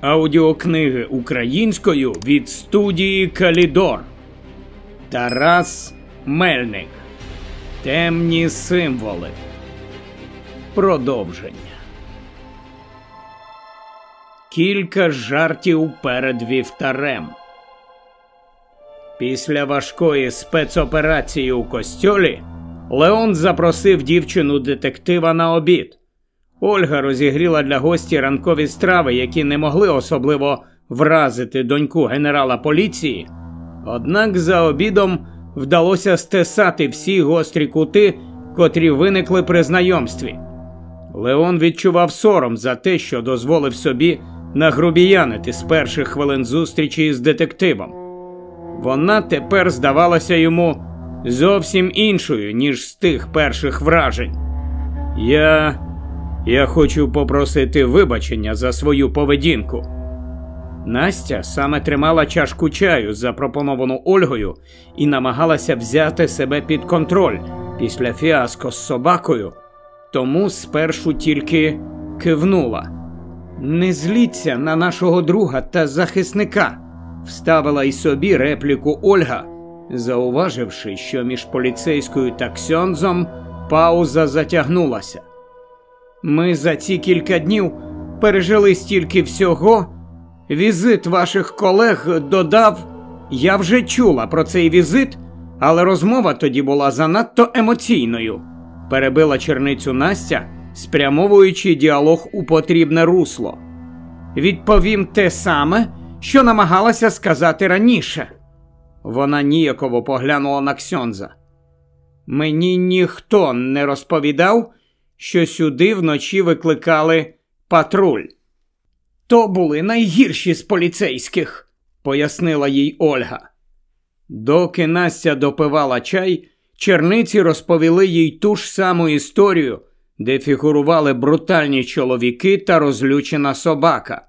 Аудіокниги українською від студії Калідор. Тарас Мельник. Темні символи. Продовження. Кілька жартів перед вівтарем. Після важкої спецоперації у костьолі Леон запросив дівчину детектива на обід. Ольга розігріла для гості ранкові страви, які не могли особливо вразити доньку генерала поліції. Однак за обідом вдалося стесати всі гострі кути, котрі виникли при знайомстві. Леон відчував сором за те, що дозволив собі нагрубіянити з перших хвилин зустрічі з детективом. Вона тепер здавалася йому зовсім іншою, ніж з тих перших вражень. Я. Я хочу попросити вибачення за свою поведінку. Настя саме тримала чашку чаю, запропоновану Ольгою, і намагалася взяти себе під контроль після фіаско з собакою, тому спершу тільки кивнула. Не зліться на нашого друга та захисника, вставила й собі репліку Ольга, зауваживши, що між поліцейською та Ксьонзом пауза затягнулася. Ми за ці кілька днів пережили стільки всього. Візит ваших колег додав. Я вже чула про цей візит, але розмова тоді була занадто емоційною, перебила черницю Настя, спрямовуючи діалог у потрібне русло. Відповім те саме, що намагалася сказати раніше. Вона ніяково поглянула на Ксьонза. Мені ніхто не розповідав що сюди вночі викликали патруль. То були найгірші з поліцейських, пояснила їй Ольга. Доки Настя допивала чай, черниці розповіли їй ту ж саму історію, де фігурували брутальні чоловіки та розлючена собака.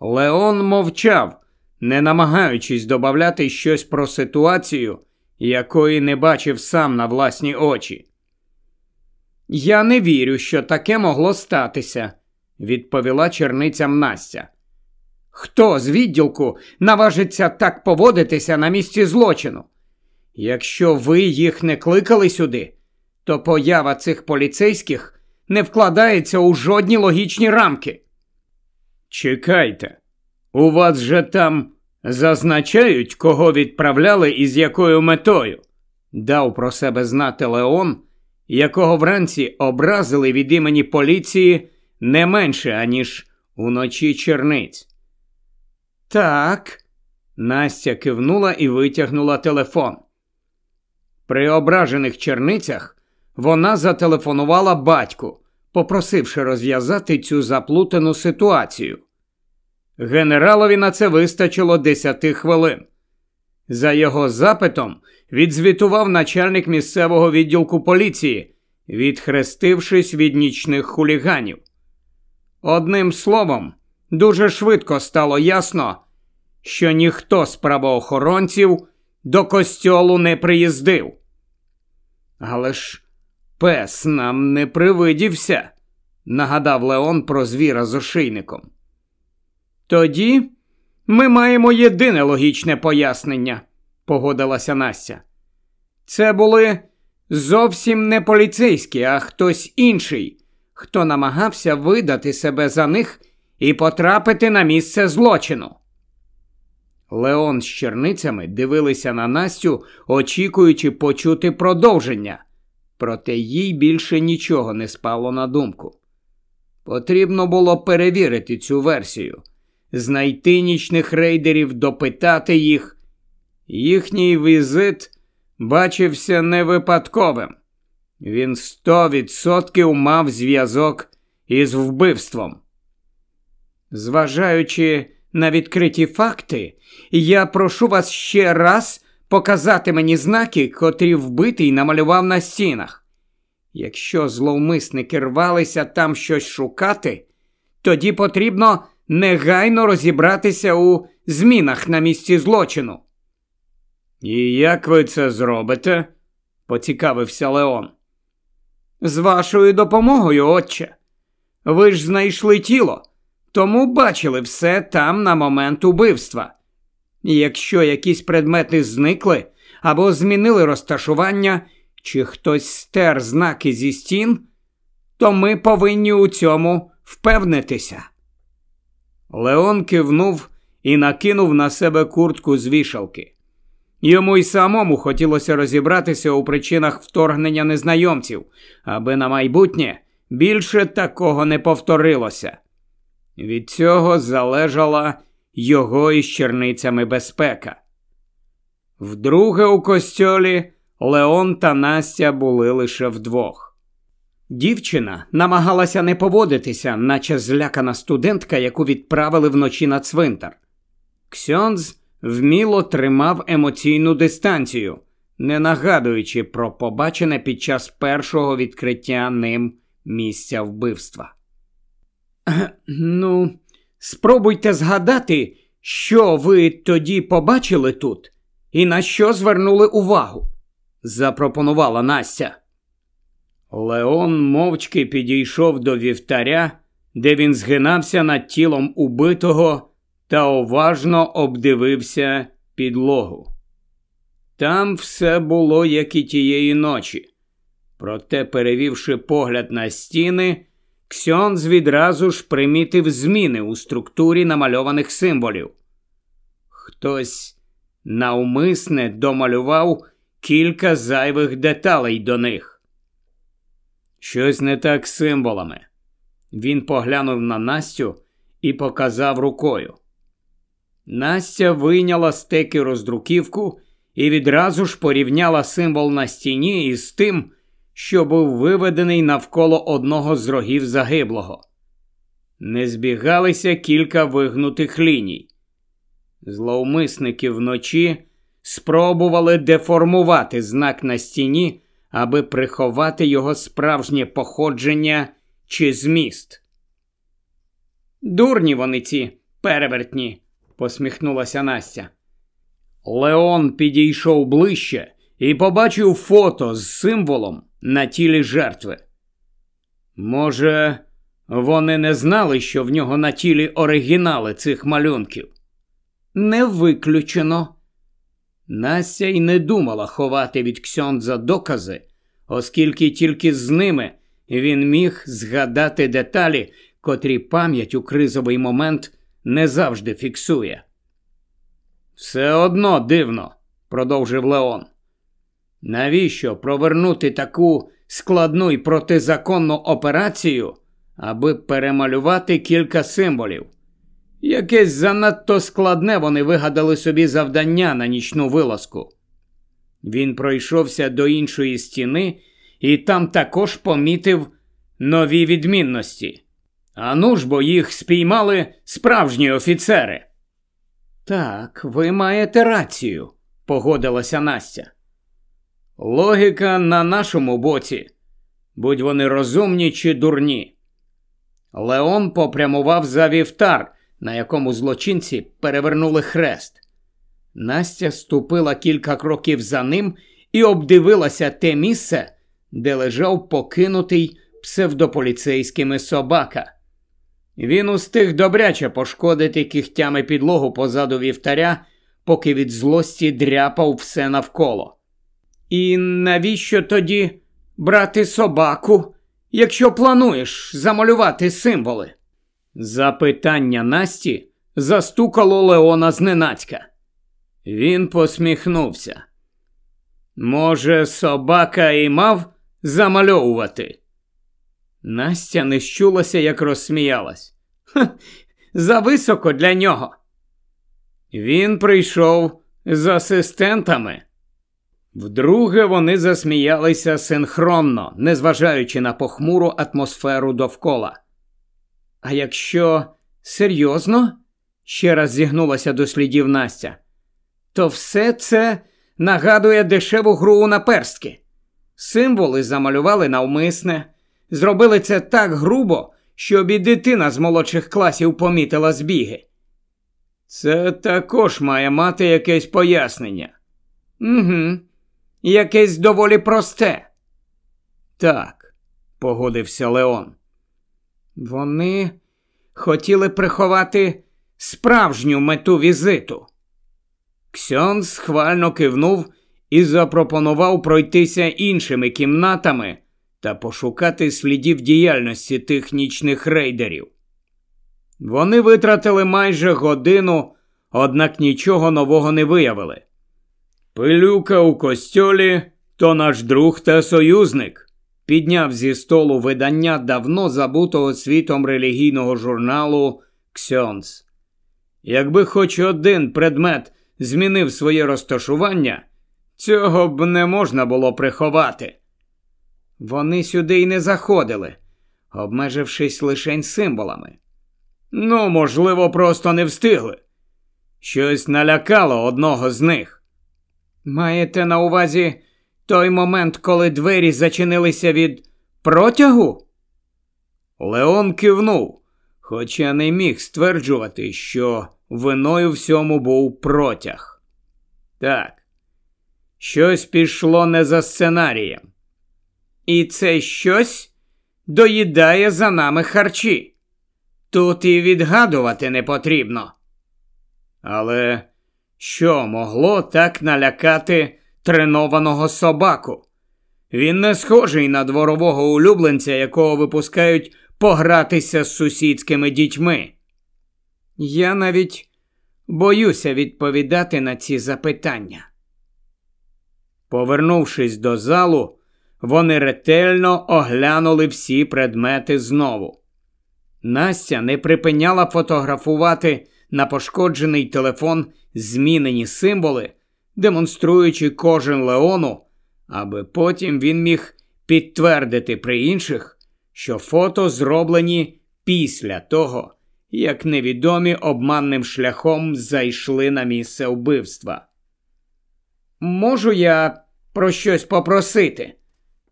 Леон мовчав, не намагаючись додати щось про ситуацію, якої не бачив сам на власні очі. Я не вірю, що таке могло статися, відповіла черницям Настя. Хто з відділку наважиться так поводитися на місці злочину? Якщо ви їх не кликали сюди, то поява цих поліцейських не вкладається у жодні логічні рамки. Чекайте, у вас же там зазначають, кого відправляли і з якою метою, дав про себе знати Леон якого вранці образили від імені поліції не менше, аніж уночі черниць. Так, Настя кивнула і витягнула телефон. При ображених черницях вона зателефонувала батьку, попросивши розв'язати цю заплутану ситуацію. Генералові на це вистачило десяти хвилин. За його запитом відзвітував начальник місцевого відділку поліції, відхрестившись від нічних хуліганів. Одним словом, дуже швидко стало ясно, що ніхто з правоохоронців до костьолу не приїздив. Але ж пес нам не привидівся, нагадав Леон про звіра з ошейником. Тоді ми маємо єдине логічне пояснення, погодилася Настя. Це були зовсім не поліцейські, а хтось інший, хто намагався видати себе за них і потрапити на місце злочину. Леон з черницями дивилися на Настю, очікуючи почути продовження, проте їй більше нічого не спало на думку. Потрібно було перевірити цю версію знайти нічних рейдерів, допитати їх. Їхній візит бачився не випадковим. Він сто відсотків мав зв'язок із вбивством. Зважаючи на відкриті факти, я прошу вас ще раз показати мені знаки, котрі вбитий намалював на стінах. Якщо зловмисники рвалися там щось шукати, тоді потрібно негайно розібратися у змінах на місці злочину. І як ви це зробите? поцікавився Леон. З вашою допомогою, отче. Ви ж знайшли тіло. тому бачили все там на момент убивства. І якщо якісь предмети зникли або змінили розташування, чи хтось стер знаки зі стін, то ми повинні у цьому впевнитися. Леон кивнув і накинув на себе куртку з вішалки. Йому й самому хотілося розібратися у причинах вторгнення незнайомців, аби на майбутнє більше такого не повторилося. Від цього залежала його із черницями безпека. Вдруге у костьолі Леон та Настя були лише вдвох. Дівчина намагалася не поводитися, наче злякана студентка, яку відправили вночі на цвинтар. Ксьонз вміло тримав емоційну дистанцію, не нагадуючи про побачене під час першого відкриття ним місця вбивства. Ну, спробуйте згадати, що ви тоді побачили тут і на що звернули увагу, запропонувала Настя. Леон мовчки підійшов до вівтаря, де він згинався над тілом убитого та уважно обдивився підлогу. Там все було, як і тієї ночі. Проте, перевівши погляд на стіни, Ксьонз відразу ж примітив зміни у структурі намальованих символів. Хтось навмисне домалював кілька зайвих деталей до них. Щось не так з символами. Він поглянув на Настю і показав рукою. Настя вийняла стеки роздруківку і відразу ж порівняла символ на стіні із тим, що був виведений навколо одного з рогів загиблого. Не збігалися кілька вигнутих ліній. Зловмисники вночі спробували деформувати знак на стіні, аби приховати його справжнє походження чи зміст. Дурні вони ці перевертні, посміхнулася Настя. Леон підійшов ближче і побачив фото з символом на тілі жертви. Може, вони не знали, що в нього на тілі оригінали цих малюнків? Не виключено. Настя й не думала ховати від Ксьондза докази, оскільки тільки з ними він міг згадати деталі, котрі пам'ять у кризовий момент не завжди фіксує. Все одно дивно, продовжив Леон. Навіщо провернути таку складну і протизаконну операцію, аби перемалювати кілька символів? Якесь занадто складне вони вигадали собі завдання на нічну вилазку. Він пройшовся до іншої стіни і там також помітив нові відмінності. Ану ж бо їх спіймали справжні офіцери. Так, ви маєте рацію, погодилася Настя. Логіка на нашому боці, будь вони розумні чи дурні. Леон попрямував за вівтар, на якому злочинці перевернули хрест. Настя ступила кілька кроків за ним і обдивилася те місце, де лежав покинутий псевдополіцейськими собака. Він устиг добряче пошкодити кігтями підлогу позаду вівтаря, поки від злості дряпав все навколо. І навіщо тоді брати собаку, якщо плануєш замалювати символи? Запитання Насті застукало Леона зненацька. Він посміхнувся. Може, собака і мав замальовувати? Настя не щулася, як розсміялась. «Ха, Зависоко для нього. Він прийшов з асистентами. Вдруге вони засміялися синхронно, незважаючи на похмуру атмосферу довкола. А якщо серйозно, ще раз зігнулася до слідів Настя, то все це нагадує дешеву гру у наперстки. Символи замалювали навмисне, зробили це так грубо, щоб і дитина з молодших класів помітила збіги. Це також має мати якесь пояснення. Угу якесь доволі просте. Так, погодився Леон. Вони хотіли приховати справжню мету візиту. Ксьон схвально кивнув і запропонував пройтися іншими кімнатами та пошукати слідів діяльності тих нічних рейдерів. Вони витратили майже годину, однак нічого нового не виявили. Пилюка у костьолі то наш друг та союзник, підняв зі столу видання давно забутого світом релігійного журналу Ксьонс. Якби хоч один предмет змінив своє розташування, цього б не можна було приховати. Вони сюди й не заходили, обмежившись лишень символами. Ну, можливо, просто не встигли. Щось налякало одного з них. Маєте на увазі той момент, коли двері зачинилися від протягу? Леон кивнув, хоча не міг стверджувати, що виною всьому був протяг. Так, щось пішло не за сценарієм. І це щось доїдає за нами харчі. Тут і відгадувати не потрібно. Але що могло так налякати тренованого собаку? Він не схожий на дворового улюбленця, якого випускають погратися з сусідськими дітьми. Я навіть боюся відповідати на ці запитання. Повернувшись до залу, вони ретельно оглянули всі предмети знову. Настя не припиняла фотографувати на пошкоджений телефон змінені символи, демонструючи кожен Леону, аби потім він міг підтвердити при інших, що фото зроблені після того, як невідомі обманним шляхом зайшли на місце вбивства. Можу я про щось попросити?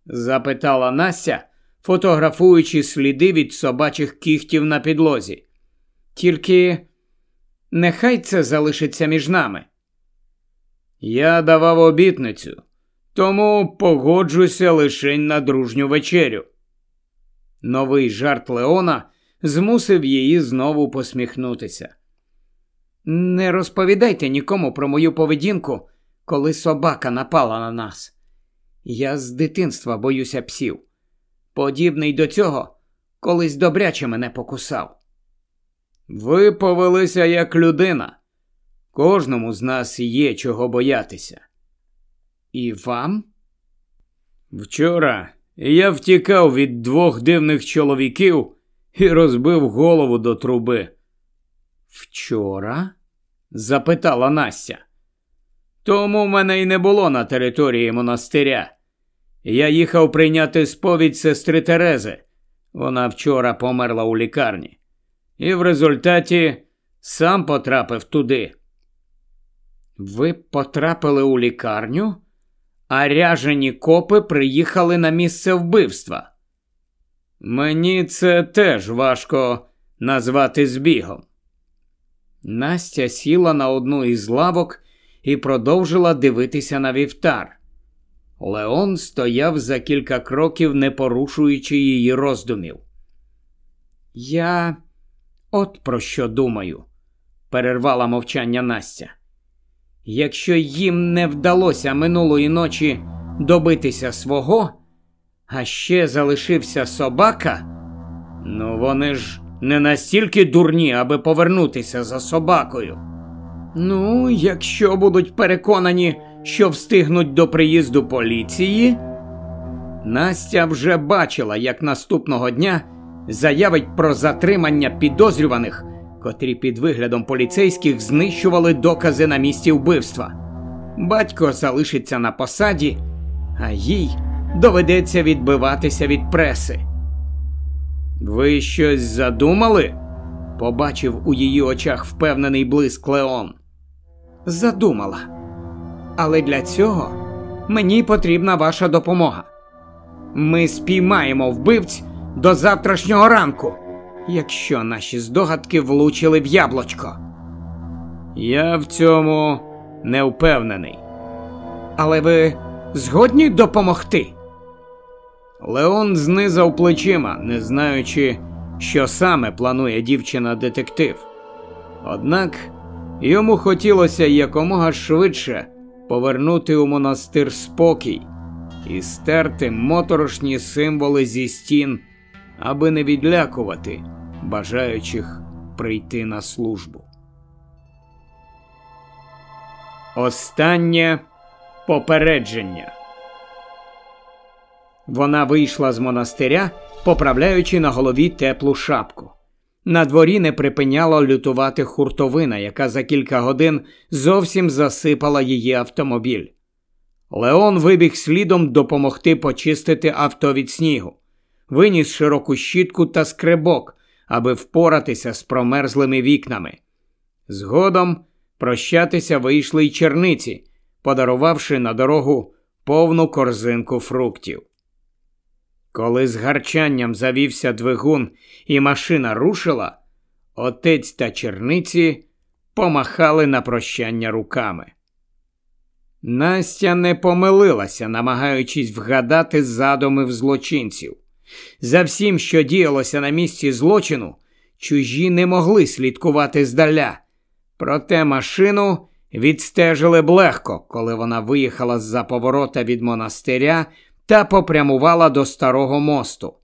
Запитала Настя, фотографуючи сліди від собачих кіхтів на підлозі. Тільки нехай це залишиться між нами. Я давав обітницю, тому погоджуся лише на дружню вечерю. Новий жарт Леона змусив її знову посміхнутися. Не розповідайте нікому про мою поведінку, коли собака напала на нас. Я з дитинства боюся псів. Подібний до цього колись добряче мене покусав. Ви повелися як людина. Кожному з нас є чого боятися. І вам? Вчора я втікав від двох дивних чоловіків і розбив голову до труби. Вчора? запитала Настя. Тому мене й не було на території монастиря. Я їхав прийняти сповідь сестри Терези. Вона вчора померла у лікарні, і в результаті сам потрапив туди. Ви потрапили у лікарню, а ряжені копи приїхали на місце вбивства. Мені це теж важко назвати збігом. Настя сіла на одну із лавок і продовжила дивитися на вівтар. Леон стояв за кілька кроків, не порушуючи її роздумів. Я от про що думаю, перервала мовчання Настя. Якщо їм не вдалося минулої ночі добитися свого, а ще залишився собака, ну вони ж не настільки дурні, аби повернутися за собакою. Ну, якщо будуть переконані, що встигнуть до приїзду поліції. Настя вже бачила, як наступного дня заявить про затримання підозрюваних, котрі під виглядом поліцейських знищували докази на місці вбивства. Батько залишиться на посаді, а їй доведеться відбиватися від преси. Ви щось задумали? побачив у її очах впевнений блиск Леон. Задумала. Але для цього мені потрібна ваша допомога. Ми спіймаємо вбивць до завтрашнього ранку, якщо наші здогадки влучили в яблочко. Я в цьому не впевнений. Але ви згодні допомогти? Леон знизав плечима, не знаючи, що саме планує дівчина-детектив. Однак йому хотілося якомога швидше повернути у монастир спокій і стерти моторошні символи зі стін, аби не відлякувати бажаючих прийти на службу. Останнє попередження. Вона вийшла з монастиря, поправляючи на голові теплу шапку. На дворі не припиняла лютувати хуртовина, яка за кілька годин зовсім засипала її автомобіль. Леон вибіг слідом допомогти почистити авто від снігу, виніс широку щітку та скребок, аби впоратися з промерзлими вікнами. Згодом прощатися вийшли й черниці, подарувавши на дорогу повну корзинку фруктів. Коли з гарчанням завівся двигун і машина рушила, отець та черниці помахали на прощання руками. Настя не помилилася, намагаючись вгадати задуми злочинців. За всім, що діялося на місці злочину, чужі не могли слідкувати здаля. Проте машину відстежили б легко, коли вона виїхала з за поворота від монастиря та попрямувала до старого мосту.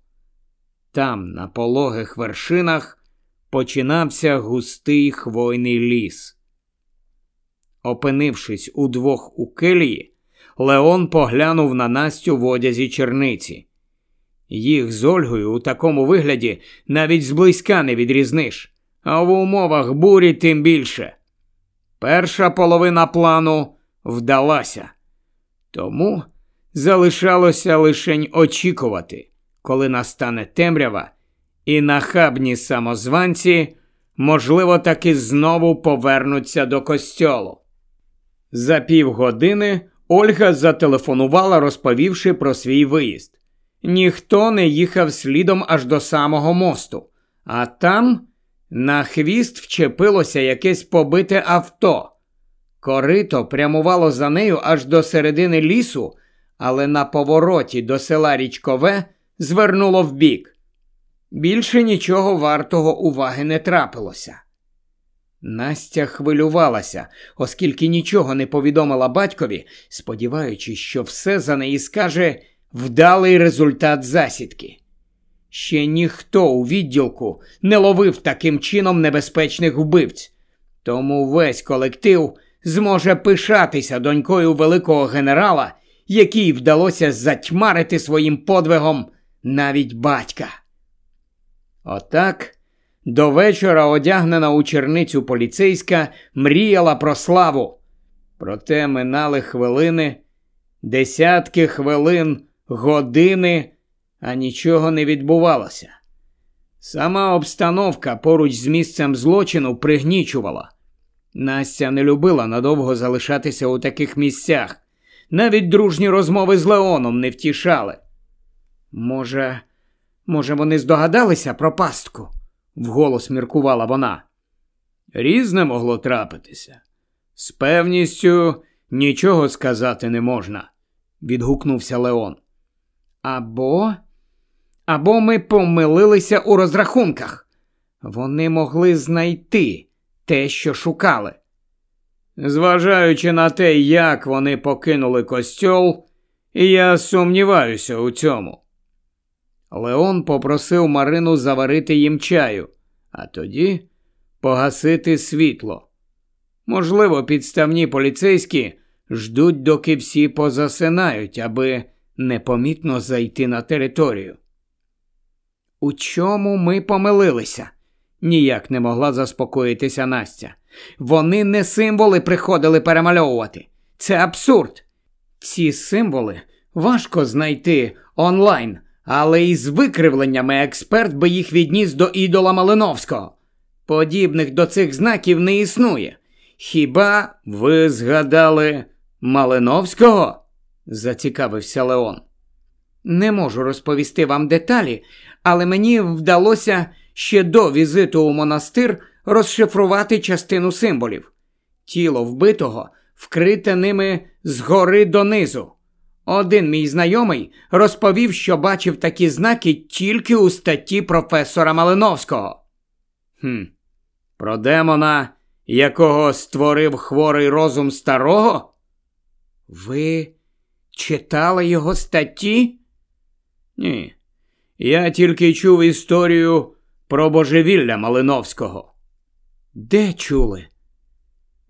Там, на пологих вершинах, починався густий хвойний ліс. Опинившись удвох у келії, Леон поглянув на Настю в одязі черниці. Їх з Ольгою у такому вигляді навіть зблизька не відрізниш, а в умовах бурі тим більше. Перша половина плану вдалася. Тому залишалося лишень очікувати, коли настане темрява, і нахабні самозванці, можливо, таки знову повернуться до костьолу. За півгодини Ольга зателефонувала, розповівши про свій виїзд. Ніхто не їхав слідом аж до самого мосту, а там на хвіст вчепилося якесь побите авто. Корито прямувало за нею аж до середини лісу, але на повороті до села Річкове звернуло вбік. Більше нічого вартого уваги не трапилося. Настя хвилювалася, оскільки нічого не повідомила батькові, сподіваючись, що все за неї скаже вдалий результат засідки. Ще ніхто у відділку не ловив таким чином небезпечних вбивць, тому весь колектив зможе пишатися донькою великого генерала, якій вдалося затьмарити своїм подвигом навіть батька. Отак. До вечора одягнена у черницю поліцейська мріяла про славу. Проте минали хвилини, десятки хвилин, години, а нічого не відбувалося. Сама обстановка поруч з місцем злочину пригнічувала. Настя не любила надовго залишатися у таких місцях. Навіть дружні розмови з Леоном не втішали. Може, може, вони здогадалися про пастку? вголос міркувала вона. Різне могло трапитися. З певністю нічого сказати не можна, відгукнувся Леон. Або або ми помилилися у розрахунках. Вони могли знайти те, що шукали. Зважаючи на те, як вони покинули костьол, я сумніваюся у цьому. Леон попросив Марину заварити їм чаю, а тоді погасити світло. Можливо, підставні поліцейські ждуть, доки всі позасинають, аби непомітно зайти на територію. У чому ми помилилися? ніяк не могла заспокоїтися Настя. Вони не символи приходили перемальовувати. Це абсурд. Ці символи важко знайти онлайн але із викривленнями експерт би їх відніс до ідола Малиновського. Подібних до цих знаків не існує. Хіба ви згадали Малиновського? зацікавився Леон. Не можу розповісти вам деталі, але мені вдалося ще до візиту у монастир розшифрувати частину символів. Тіло вбитого вкрите ними згори донизу. Один мій знайомий розповів, що бачив такі знаки тільки у статті професора Малиновського. Хм, Про демона, якого створив хворий розум старого? Ви читали його статті? Ні. Я тільки чув історію про божевілля Малиновського. Де чули?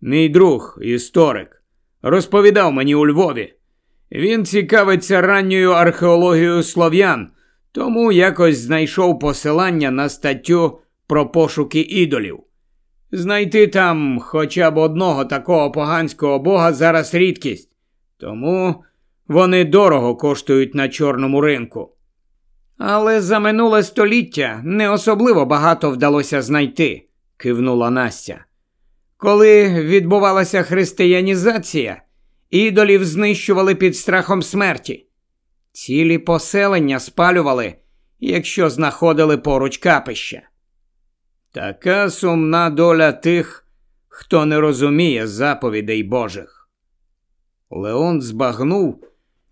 Мій друг, історик, розповідав мені у Львові. Він цікавиться ранньою археологією слов'ян, тому якось знайшов посилання на статтю про пошуки ідолів. Знайти там хоча б одного такого поганського бога зараз рідкість, тому вони дорого коштують на чорному ринку. Але за минуле століття не особливо багато вдалося знайти, кивнула Настя. Коли відбувалася християнізація, ідолів знищували під страхом смерті. Цілі поселення спалювали, якщо знаходили поруч капища. Така сумна доля тих, хто не розуміє заповідей Божих. Леон збагнув,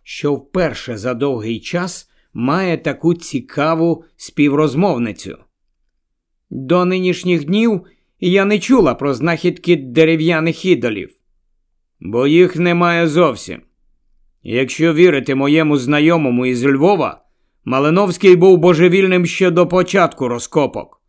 що вперше за довгий час має таку цікаву співрозмовницю. До нинішніх днів я не чула про знахідки дерев'яних ідолів, бо їх немає зовсім. Якщо вірити моєму знайомому із Львова, Малиновський був божевільним ще до початку розкопок.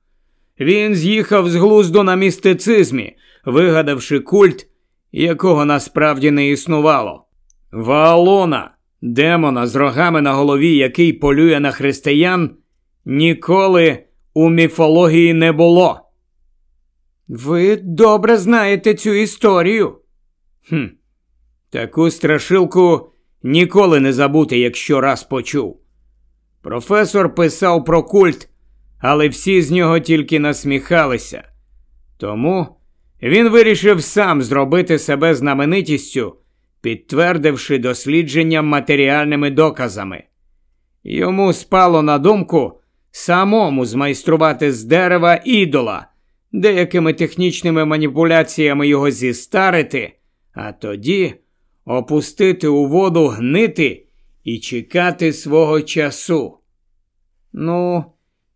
Він з'їхав з глузду на містицизмі, вигадавши культ, якого насправді не існувало. Ваалона, демона з рогами на голові, який полює на християн, ніколи у міфології не було. Ви добре знаєте цю історію. Хм, Таку страшилку ніколи не забути, якщо раз почув. Професор писав про культ, але всі з нього тільки насміхалися. Тому він вирішив сам зробити себе знаменитістю, підтвердивши дослідження матеріальними доказами. Йому спало на думку самому змайструвати з дерева ідола, деякими технічними маніпуляціями його зістарити, а тоді опустити у воду гнити і чекати свого часу. Ну,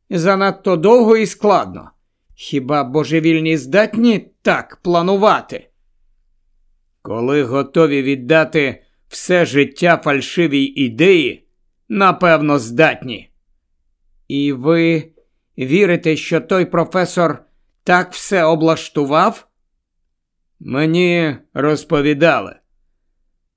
занадто довго і складно. Хіба божевільні здатні так планувати? Коли готові віддати все життя фальшивій ідеї, напевно, здатні. І ви вірите, що той професор так все облаштував? Мені розповідали.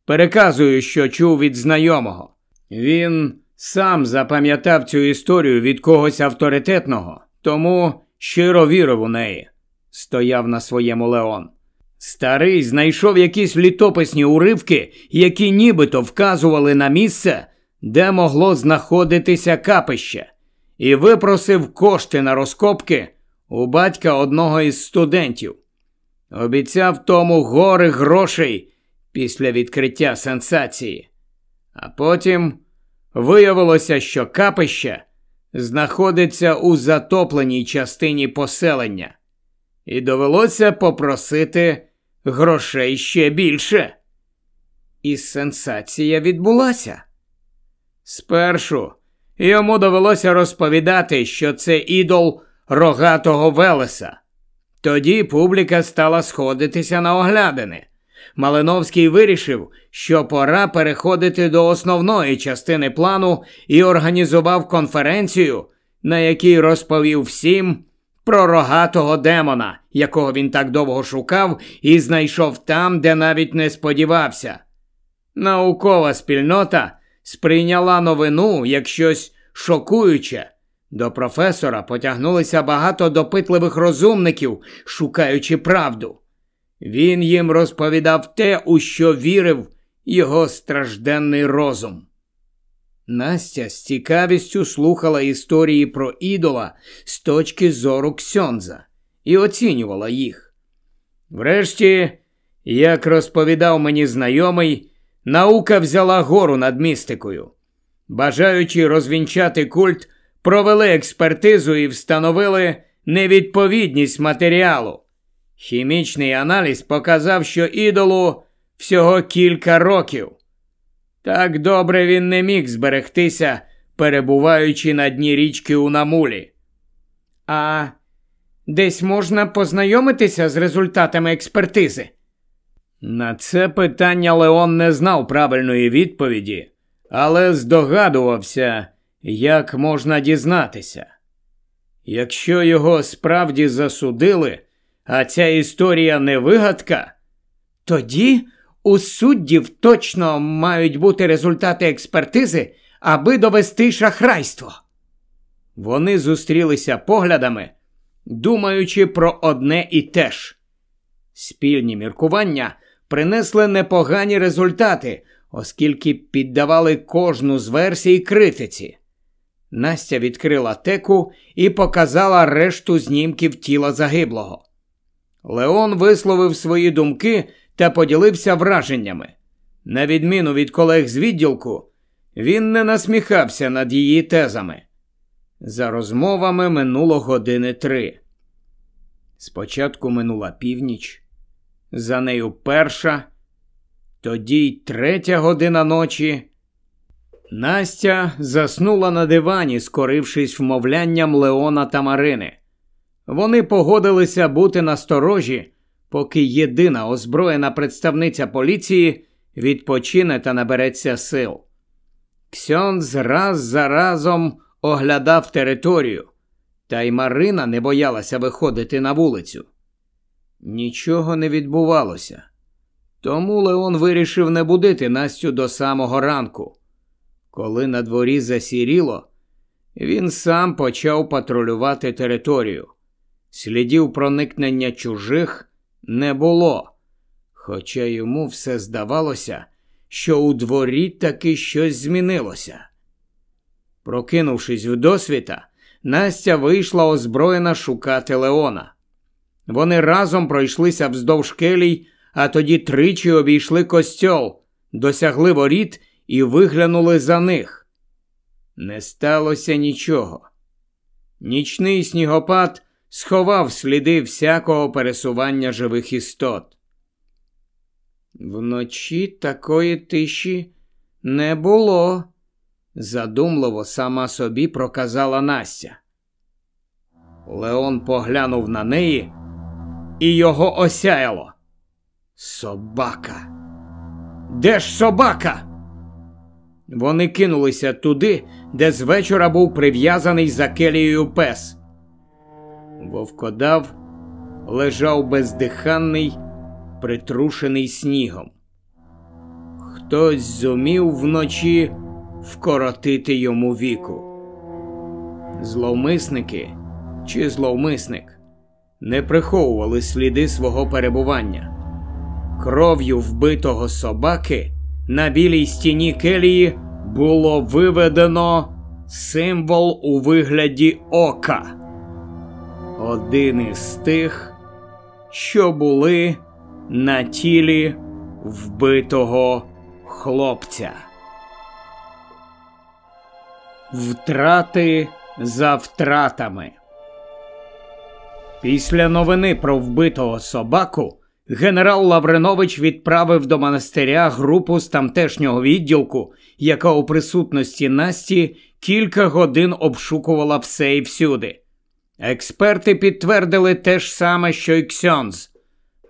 Переказую, що чув від знайомого. Він сам запам'ятав цю історію від когось авторитетного, тому щиро вірив у неї, стояв на своєму Леон. Старий знайшов якісь літописні уривки, які нібито вказували на місце, де могло знаходитися капище, і випросив кошти на розкопки у батька одного із студентів. Обіцяв тому гори грошей після відкриття сенсації. А потім виявилося, що капище знаходиться у затопленій частині поселення, і довелося попросити грошей ще більше. І сенсація відбулася. Спершу йому довелося розповідати, що це ідол рогатого Велеса. Тоді публіка стала сходитися на оглядини. Малиновський вирішив, що пора переходити до основної частини плану і організував конференцію, на якій розповів всім про рогатого демона, якого він так довго шукав і знайшов там, де навіть не сподівався. Наукова спільнота сприйняла новину як щось шокуюче. До професора потягнулися багато допитливих розумників, шукаючи правду. Він їм розповідав те, у що вірив його стражденний розум. Настя з цікавістю слухала історії про ідола з точки зору Ксьонза і оцінювала їх. Врешті, як розповідав мені знайомий, наука взяла гору над містикою. Бажаючи розвінчати культ, провели експертизу і встановили невідповідність матеріалу. Хімічний аналіз показав, що ідолу всього кілька років. Так добре він не міг зберегтися, перебуваючи на дні річки у намулі. А десь можна познайомитися з результатами експертизи? На це питання Леон не знав правильної відповіді, але здогадувався, як можна дізнатися. Якщо його справді засудили, а ця історія не вигадка, тоді у суддів точно мають бути результати експертизи, аби довести шахрайство. Вони зустрілися поглядами, думаючи про одне і те ж. Спільні міркування принесли непогані результати, оскільки піддавали кожну з версій критиці. Настя відкрила теку і показала решту знімків тіла загиблого. Леон висловив свої думки та поділився враженнями. На відміну від колег з відділку, він не насміхався над її тезами. За розмовами минуло години три. Спочатку минула північ, за нею перша, тоді й третя година ночі. Настя заснула на дивані, скорившись вмовлянням Леона та Марини. Вони погодилися бути насторожі, поки єдина озброєна представниця поліції відпочине та набереться сил. Ксьонз раз за разом оглядав територію, та й Марина не боялася виходити на вулицю. Нічого не відбувалося. Тому Леон вирішив не будити Настю до самого ранку. Коли на дворі засіріло, він сам почав патрулювати територію. Слідів проникнення чужих не було, хоча йому все здавалося, що у дворі таки щось змінилося. Прокинувшись в досвіта, Настя вийшла озброєна шукати Леона. Вони разом пройшлися вздовж келій, а тоді тричі обійшли костьол, досягли воріт і виглянули за них. Не сталося нічого. Нічний снігопад сховав сліди всякого пересування живих істот. Вночі такої тиші не було, задумливо сама собі проказала Настя. Леон поглянув на неї, і його осяяло. Собака. Де ж собака? Вони кинулися туди, де з вечора був прив'язаний за келією пес. Вовкодав лежав бездиханний, притрушений снігом. Хтось зумів вночі вкоротити йому віку. Зловмисники чи зловмисник не приховували сліди свого перебування. Кров'ю вбитого собаки на білій стіні келії було виведено символ у вигляді ока. Один із тих, що були на тілі вбитого хлопця. Втрати за втратами. Після новини про вбитого собаку генерал Лавринович відправив до монастиря групу з тамтешнього відділку, яка у присутності Насті кілька годин обшукувала все і всюди. Експерти підтвердили те ж саме, що й Ксьонз.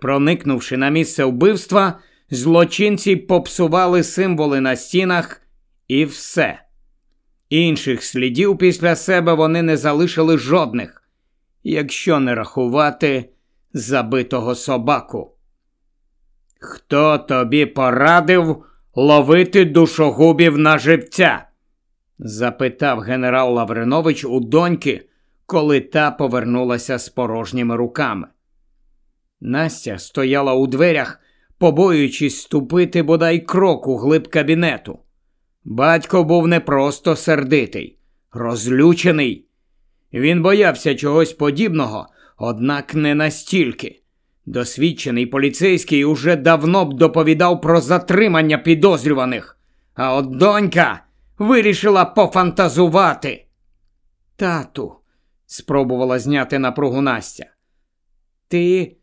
Проникнувши на місце вбивства, злочинці попсували символи на стінах і все. Інших слідів після себе вони не залишили жодних, якщо не рахувати забитого собаку. Хто тобі порадив ловити душогубів на живця? запитав генерал Лавринович у доньки, коли та повернулася з порожніми руками. Настя стояла у дверях, побоюючись ступити бодай крок у глиб кабінету. Батько був не просто сердитий, розлючений. Він боявся чогось подібного, однак не настільки. Досвідчений поліцейський уже давно б доповідав про затримання підозрюваних, а от донька вирішила пофантазувати. Тату, спробувала зняти напругу Настя. Ти.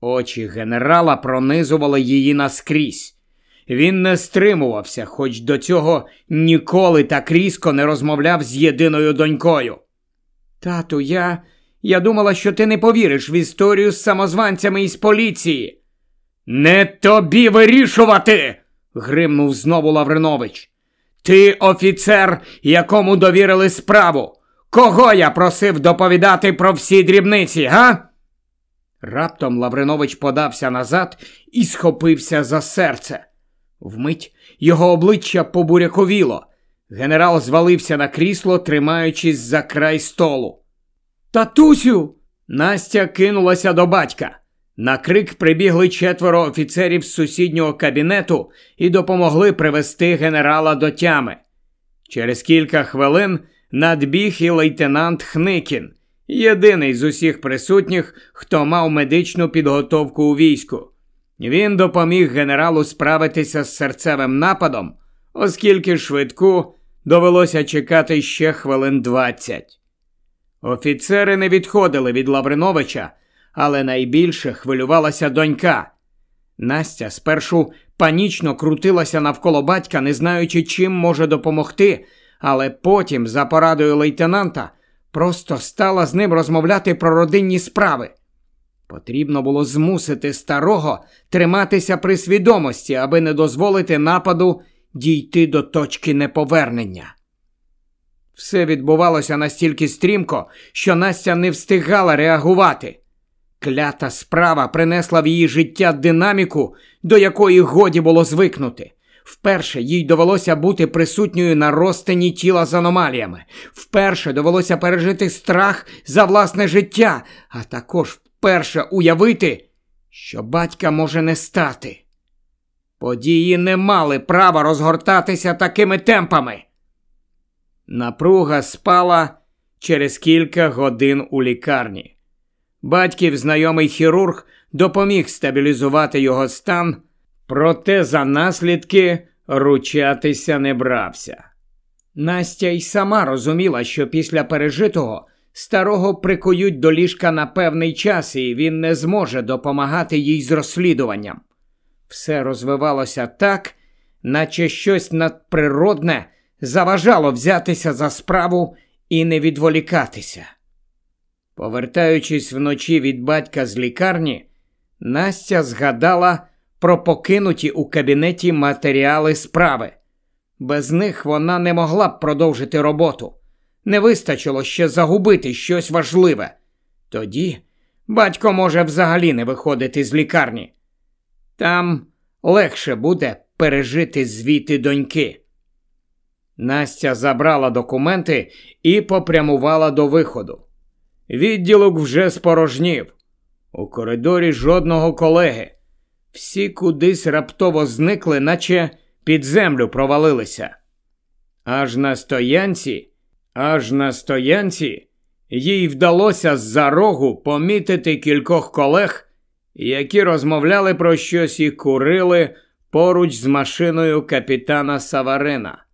Очі генерала пронизували її наскрізь. Він не стримувався, хоч до цього ніколи так різко не розмовляв з єдиною донькою. Тату, я. Я думала, що ти не повіриш в історію з самозванцями із поліції. Не тобі вирішувати. гримнув знову Лавринович. Ти офіцер, якому довірили справу. Кого я просив доповідати про всі дрібниці, га? Раптом Лавринович подався назад і схопився за серце. Вмить його обличчя побуряковіло. Генерал звалився на крісло, тримаючись за край столу. Татусю. Настя кинулася до батька. На крик прибігли четверо офіцерів з сусіднього кабінету і допомогли привести генерала до тями. Через кілька хвилин надбіг і лейтенант Хникін, єдиний з усіх присутніх, хто мав медичну підготовку у війську. Він допоміг генералу справитися з серцевим нападом, оскільки швидку довелося чекати ще хвилин двадцять. Офіцери не відходили від Лавриновича, але найбільше хвилювалася донька. Настя спершу панічно крутилася навколо батька, не знаючи, чим може допомогти, але потім, за порадою лейтенанта, просто стала з ним розмовляти про родинні справи. Потрібно було змусити старого триматися при свідомості, аби не дозволити нападу дійти до точки неповернення. Все відбувалося настільки стрімко, що Настя не встигала реагувати. Клята справа принесла в її життя динаміку, до якої годі було звикнути. Вперше їй довелося бути присутньою на розтині тіла з аномаліями. Вперше довелося пережити страх за власне життя, а також вперше уявити, що батька може не стати. Події не мали права розгортатися такими темпами. Напруга спала через кілька годин у лікарні. Батьків знайомий хірург допоміг стабілізувати його стан, проте за наслідки ручатися не брався. Настя й сама розуміла, що після пережитого старого прикують до ліжка на певний час, і він не зможе допомагати їй з розслідуванням. Все розвивалося так, наче щось надприродне заважало взятися за справу і не відволікатися. Повертаючись вночі від батька з лікарні, Настя згадала про покинуті у кабінеті матеріали справи. Без них вона не могла б продовжити роботу. Не вистачило ще загубити щось важливе. Тоді батько може взагалі не виходити з лікарні. Там легше буде пережити звіти доньки. Настя забрала документи і попрямувала до виходу. Відділок вже спорожнів. У коридорі жодного колеги. Всі кудись раптово зникли, наче під землю провалилися. Аж на стоянці, аж на стоянці їй вдалося з-за рогу помітити кількох колег, які розмовляли про щось і курили поруч з машиною капітана Саварина.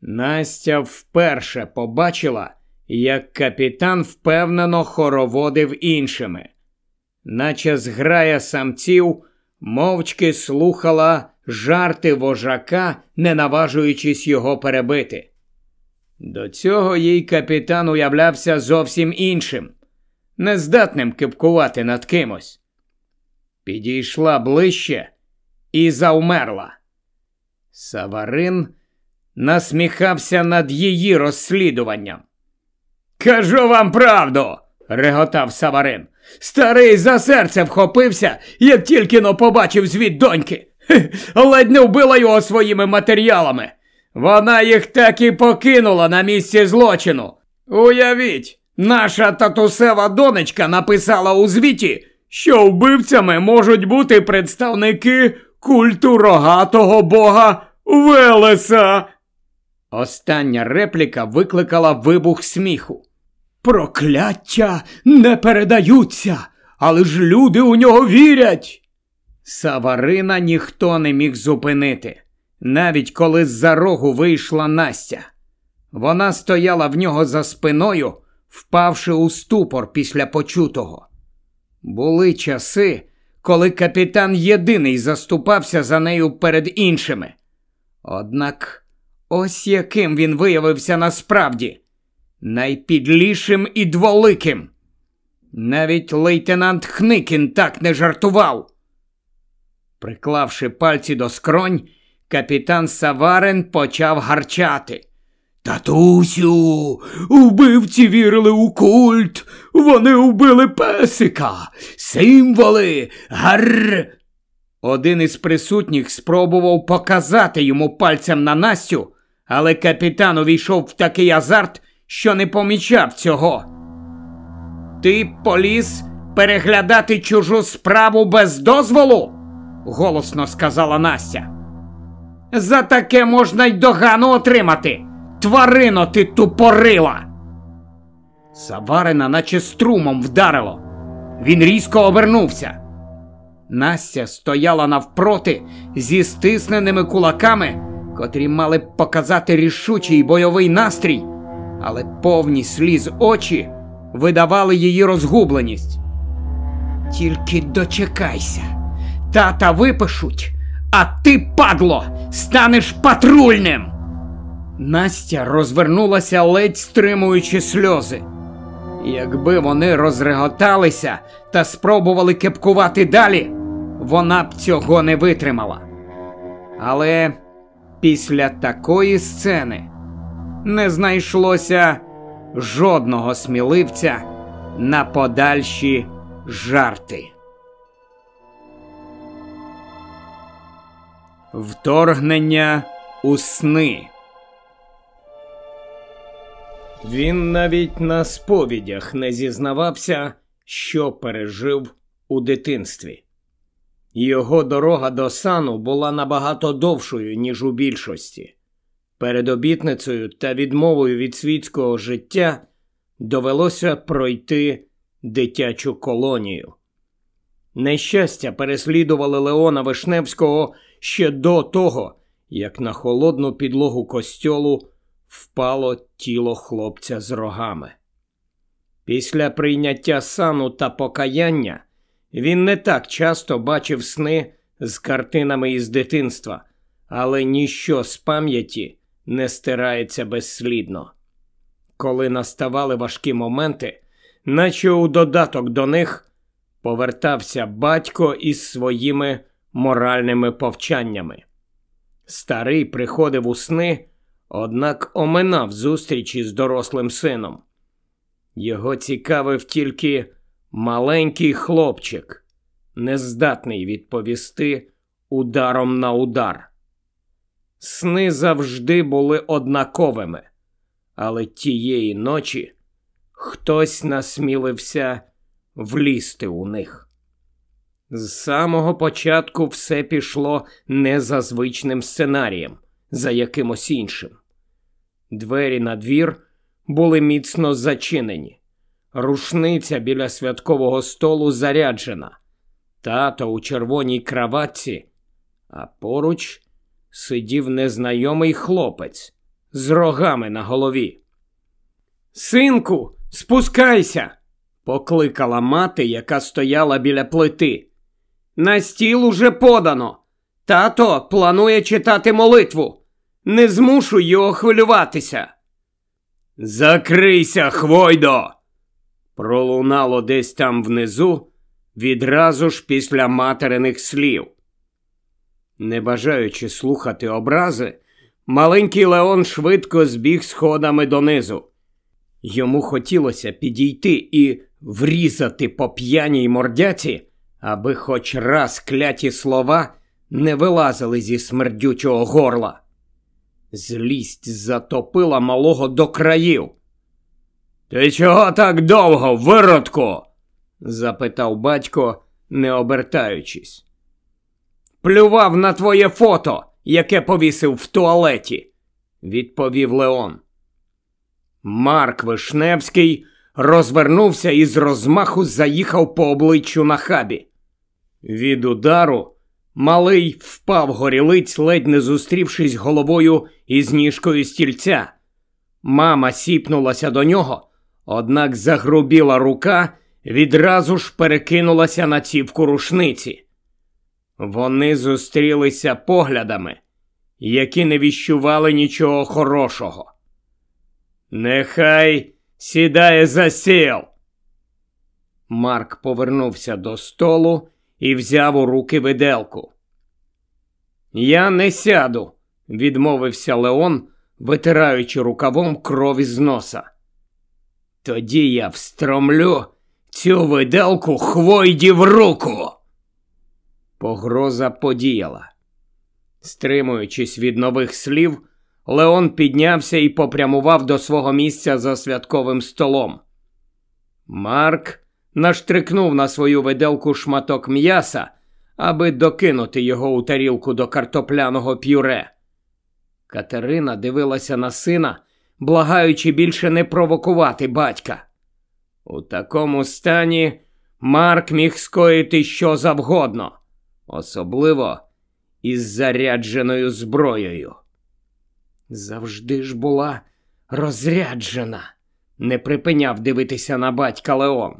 Настя вперше побачила, як капітан впевнено хороводив іншими, наче зграя самців мовчки слухала жарти вожака, не наважуючись його перебити. До цього їй капітан уявлявся зовсім іншим, нездатним кипкувати над кимось. Підійшла ближче і завмерла. Саварин насміхався над її розслідуванням. Кажу вам правду, реготав Саварин. Старий за серце вхопився, як тільки но побачив звіт доньки. Хе, ледь не вбила його своїми матеріалами. Вона їх так і покинула на місці злочину. Уявіть, наша татусева донечка написала у звіті, що вбивцями можуть бути представники культу рогатого бога Велеса. Остання репліка викликала вибух сміху. Прокляття не передаються, але ж люди у нього вірять. Саварина ніхто не міг зупинити, навіть коли з-за рогу вийшла Настя. Вона стояла в нього за спиною, впавши у ступор після почутого. Були часи, коли капітан єдиний заступався за нею перед іншими. Однак ось яким він виявився насправді найпідлішим і дволиким. Навіть лейтенант Хникін так не жартував. Приклавши пальці до скронь, капітан Саварин почав гарчати. Татусю, вбивці вірили у культ, вони вбили песика, символи, гар. Один із присутніх спробував показати йому пальцем на Настю, але капітан увійшов в такий азарт, що не помічав цього. Ти поліз переглядати чужу справу без дозволу? голосно сказала Настя. За таке можна й догану отримати. Тварино ти тупорила. Саварина, наче струмом вдарило. Він різко обернувся. Настя стояла навпроти зі стисненими кулаками, котрі мали б показати рішучий бойовий настрій, але повні сліз очі видавали її розгубленість. Тільки дочекайся, тата випишуть, а ти, падло, станеш патрульним. Настя розвернулася, ледь стримуючи сльози. Якби вони розреготалися та спробували кепкувати далі, вона б цього не витримала. Але після такої сцени не знайшлося жодного сміливця на подальші жарти. Вторгнення у сни. Він навіть на сповідях не зізнавався, що пережив у дитинстві. Його дорога до сану була набагато довшою, ніж у більшості. Перед обітницею та відмовою від світського життя довелося пройти дитячу колонію. Нещастя переслідували Леона Вишневського ще до того, як на холодну підлогу костьолу впало тіло хлопця з рогами. Після прийняття сану та покаяння він не так часто бачив сни з картинами із дитинства, але ніщо з пам'яті не стирається безслідно. Коли наставали важкі моменти, наче у додаток до них повертався батько із своїми моральними повчаннями. Старий приходив у сни однак оминав зустрічі з дорослим сином. Його цікавив тільки маленький хлопчик, нездатний відповісти ударом на удар. Сни завжди були однаковими, але тієї ночі хтось насмілився влізти у них. З самого початку все пішло не за звичним сценарієм за якимось іншим. Двері на двір були міцно зачинені. Рушниця біля святкового столу заряджена, тато у червоній краватці, а поруч сидів незнайомий хлопець з рогами на голові. Синку, спускайся, покликала мати, яка стояла біля плити. На стіл уже подано. Тато планує читати молитву. Не змушуй його хвилюватися. Закрийся, Хвойдо! Пролунало десь там внизу, відразу ж після материних слів. Не бажаючи слухати образи, маленький Леон швидко збіг сходами донизу. Йому хотілося підійти і врізати по п'яній мордяці, аби хоч раз кляті слова не вилазили зі смердючого горла. Злість затопила малого до країв. Ти чого так довго, виродку? запитав батько, не обертаючись. Плював на твоє фото, яке повісив в туалеті, відповів Леон. Марк Вишневський розвернувся і з розмаху заїхав по обличчю на хабі. Від удару Малий впав горілиць, ледь не зустрівшись головою із ніжкою стільця. Мама сіпнулася до нього, однак загрубіла рука, відразу ж перекинулася на цівку рушниці. Вони зустрілися поглядами, які не віщували нічого хорошого. Нехай сідає за сіл. Марк повернувся до столу і взяв у руки виделку. Я не сяду, відмовився Леон, витираючи рукавом кров із носа. Тоді я встромлю цю виделку хвойді в руку. Погроза подіяла. Стримуючись від нових слів, Леон піднявся і попрямував до свого місця за святковим столом. Марк наштрикнув на свою виделку шматок м'яса, аби докинути його у тарілку до картопляного п'юре. Катерина дивилася на сина, благаючи більше не провокувати батька. У такому стані Марк міг скоїти що завгодно, особливо із зарядженою зброєю. Завжди ж була розряджена, не припиняв дивитися на батька Леон.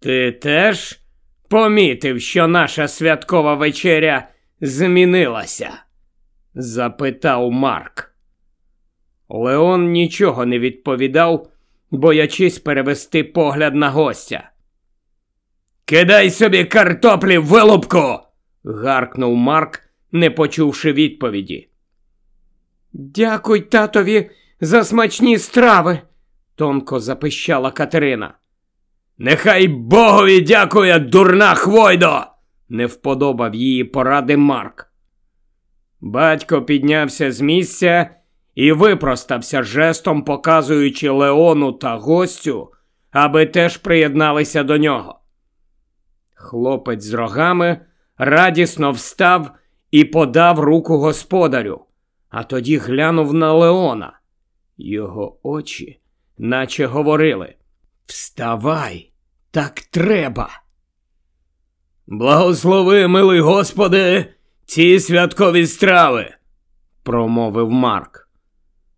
Ти теж помітив, що наша святкова вечеря змінилася? запитав Марк. Леон нічого не відповідав, боячись перевести погляд на гостя. Кидай собі картоплі в вилупку. гаркнув Марк, не почувши відповіді. Дякуй татові за смачні страви, тонко запищала Катерина. Нехай богові дякує, дурна Хвойдо! не вподобав її поради Марк. Батько піднявся з місця і випростався жестом, показуючи Леону та гостю, аби теж приєдналися до нього. Хлопець з рогами радісно встав і подав руку господарю, а тоді глянув на Леона. Його очі, наче говорили Вставай, так треба. Благослови, милий Господи, ці святкові страви, промовив Марк.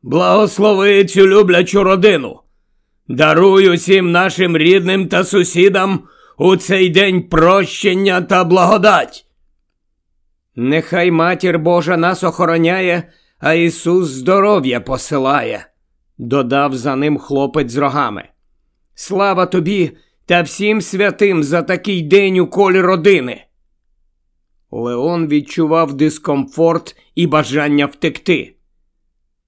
Благослови цю люблячу родину. Даруй усім нашим рідним та сусідам у цей день прощення та благодать. Нехай матір Божа нас охороняє, а Ісус здоров'я посилає, додав за ним хлопець з рогами. Слава тобі та всім святим за такий день у колі родини. Леон відчував дискомфорт і бажання втекти.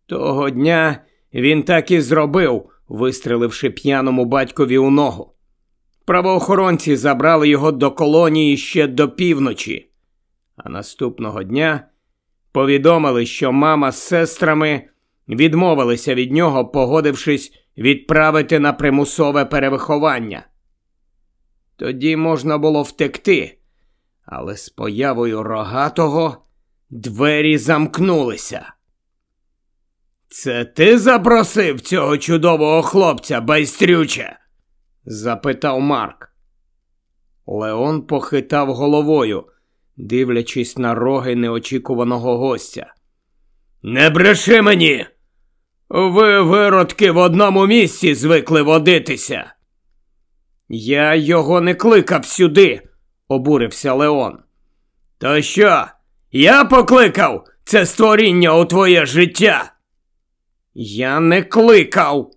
Того дня він так і зробив, вистреливши п'яному батькові у ногу. Правоохоронці забрали його до колонії ще до півночі, а наступного дня повідомили, що мама з сестрами відмовилися від нього, погодившись відправити на примусове перевиховання. Тоді можна було втекти, але з появою рогатого двері замкнулися. Це ти запросив цього чудового хлопця, байстрюче? запитав Марк. Леон похитав головою, дивлячись на роги неочікуваного гостя. Не бреши мені. Ви, виродки, в одному місці звикли водитися. Я його не кликав сюди, обурився Леон. То що? Я покликав це створіння у твоє життя? Я не кликав.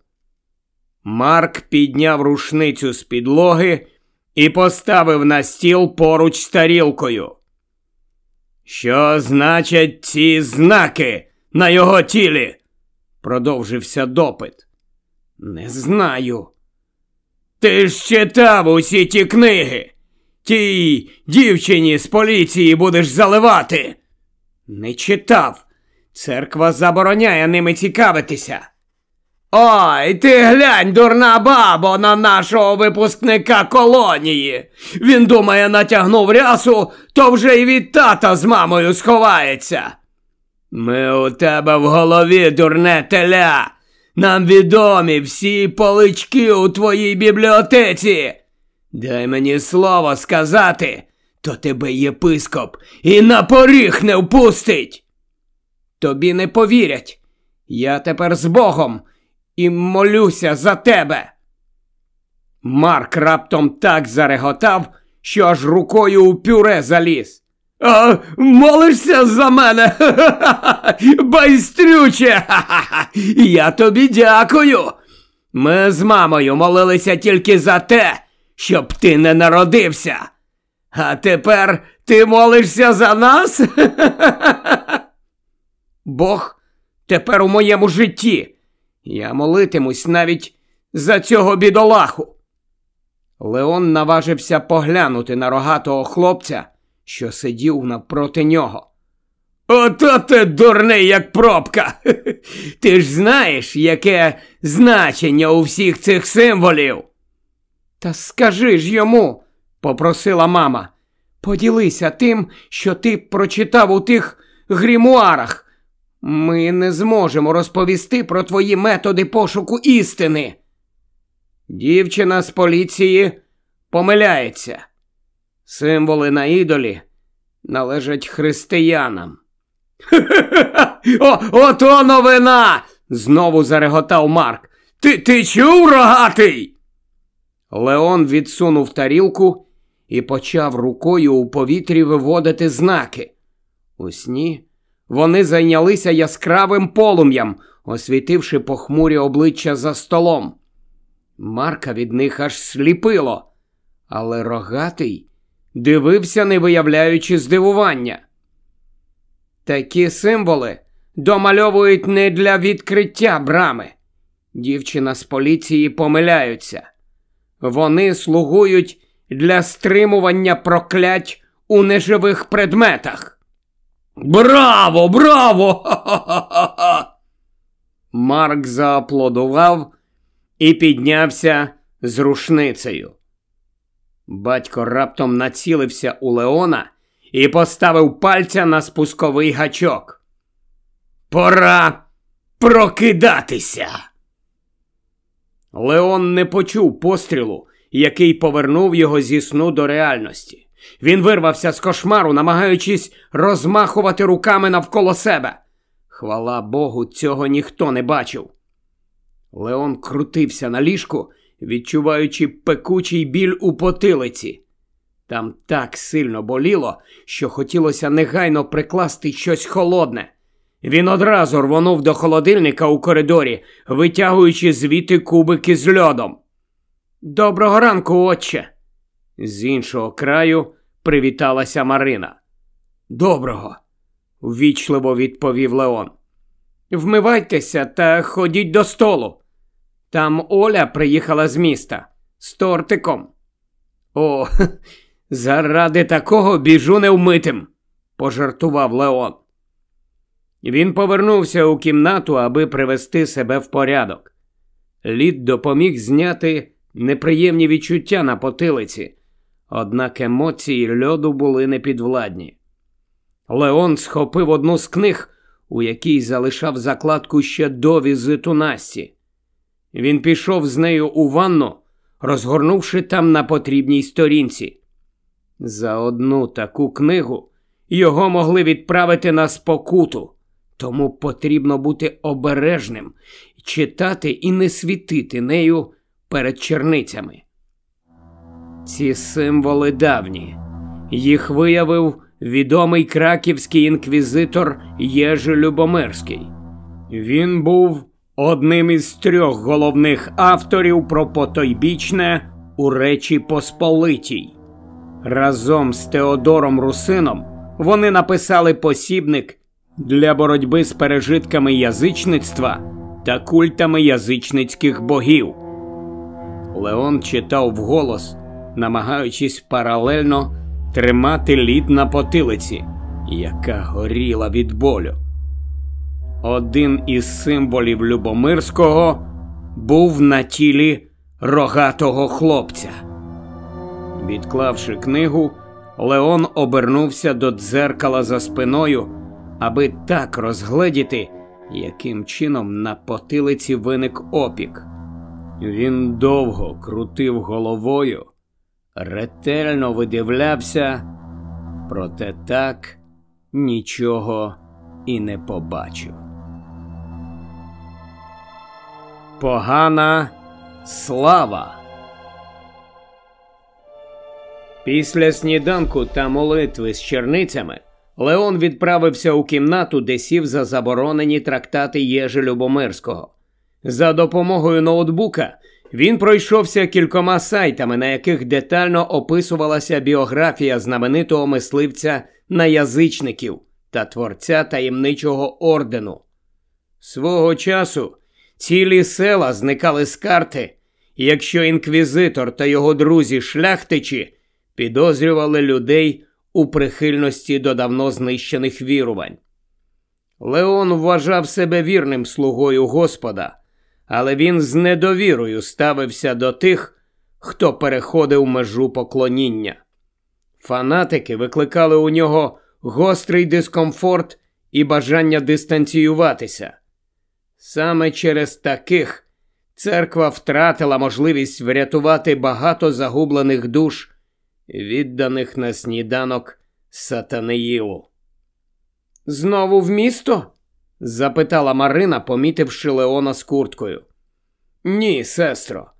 Марк підняв рушницю з підлоги і поставив на стіл поруч з тарілкою. Що значать ці знаки на його тілі? продовжився допит. Не знаю. Ти ж читав усі ті книги. Тій дівчині з поліції будеш заливати. Не читав. Церква забороняє ними цікавитися. Ой, ти глянь, дурна бабо, на нашого випускника колонії. Він думає, натягнув рясу, то вже й від тата з мамою сховається. Ми у тебе в голові, дурне теля. Нам відомі всі полички у твоїй бібліотеці. Дай мені слово сказати, то тебе єпископ і на поріг не впустить. Тобі не повірять. Я тепер з Богом і молюся за тебе. Марк раптом так зареготав, що аж рукою у пюре заліз. А, Молишся за мене? Байстрюче! Я тобі дякую. Ми з мамою молилися тільки за те, щоб ти не народився. А тепер ти молишся за нас? Бог тепер у моєму житті. Я молитимусь навіть за цього бідолаху. Леон наважився поглянути на рогатого хлопця, що сидів навпроти нього. Ото ти дурний, як пробка. Ти ж знаєш, яке значення у всіх цих символів. Та скажи ж йому, попросила мама, поділися тим, що ти прочитав у тих грімуарах. Ми не зможемо розповісти про твої методи пошуку істини. Дівчина з поліції помиляється. Символи на ідолі належать християнам. О, Ото новина! знову зареготав Марк. Ти ти чув рогатий? Леон відсунув тарілку і почав рукою у повітрі виводити знаки. У сні вони зайнялися яскравим полум'ям, освітивши похмурі обличчя за столом. Марка від них аж сліпило, але рогатий дивився, не виявляючи здивування. Такі символи домальовують не для відкриття брами. Дівчина з поліції помиляються. Вони слугують для стримування проклять у неживих предметах. Браво, браво! Марк зааплодував і піднявся з рушницею. Батько раптом націлився у Леона і поставив пальця на спусковий гачок. Пора прокидатися. Леон не почув пострілу, який повернув його зі сну до реальності. Він вирвався з кошмару, намагаючись розмахувати руками навколо себе. Хвала Богу, цього ніхто не бачив. Леон крутився на ліжку, відчуваючи пекучий біль у потилиці. Там так сильно боліло, що хотілося негайно прикласти щось холодне. Він одразу рвонув до холодильника у коридорі, витягуючи звідти кубики з льодом. Доброго ранку, отче. З іншого краю привіталася Марина. Доброго, ввічливо відповів Леон. Вмивайтеся та ходіть до столу. Там Оля приїхала з міста з тортиком. О, заради такого біжу невмитим, пожартував Леон. Він повернувся у кімнату, аби привести себе в порядок. Лід допоміг зняти неприємні відчуття на потилиці, однак емоції льоду були непідвладні. Леон схопив одну з книг, у якій залишав закладку ще до візиту Насті. Він пішов з нею у ванну, розгорнувши там на потрібній сторінці. За одну таку книгу його могли відправити на спокуту, тому потрібно бути обережним, читати і не світити нею перед черницями. Ці символи давні. Їх виявив відомий краківський інквізитор Єжи Любомирський. Він був одним із трьох головних авторів про потойбічне у Речі Посполитій. Разом з Теодором Русином вони написали посібник для боротьби з пережитками язичництва та культами язичницьких богів. Леон читав вголос, намагаючись паралельно тримати лід на потилиці, яка горіла від болю. Один із символів Любомирського був на тілі рогатого хлопця. Відклавши книгу, Леон обернувся до дзеркала за спиною, аби так розгледіти, яким чином на потилиці виник опік. Він довго крутив головою, ретельно видивлявся, проте так нічого і не побачив. Погана слава. Після сніданку та молитви з черницями Леон відправився у кімнату, де сів за заборонені трактати Єжи Любомирського. За допомогою ноутбука він пройшовся кількома сайтами, на яких детально описувалася біографія знаменитого мисливця на язичників та творця таємничого ордену. Свого часу цілі села зникали з карти, якщо інквізитор та його друзі шляхтичі підозрювали людей у прихильності до давно знищених вірувань. Леон вважав себе вірним слугою Господа, але він з недовірою ставився до тих, хто переходив межу поклоніння. Фанатики викликали у нього гострий дискомфорт і бажання дистанціюватися. Саме через таких церква втратила можливість врятувати багато загублених душ відданих на сніданок Сатанеїлу. Знову в місто? запитала Марина, помітивши Леона з курткою. Ні, сестро.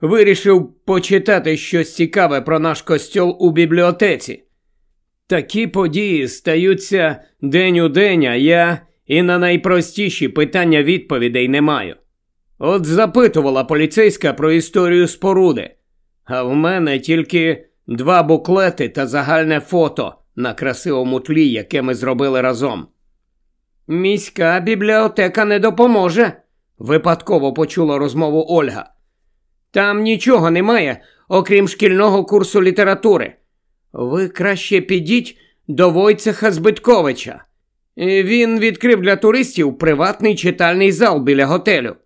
Вирішив почитати щось цікаве про наш костьол у бібліотеці. Такі події стаються день у день, а я і на найпростіші питання відповідей не маю. От запитувала поліцейська про історію споруди, а в мене тільки два буклети та загальне фото на красивому тлі, яке ми зробили разом. Міська бібліотека не допоможе, випадково почула розмову Ольга. Там нічого немає, окрім шкільного курсу літератури. Ви краще підіть до Войцеха Збитковича. Він відкрив для туристів приватний читальний зал біля готелю.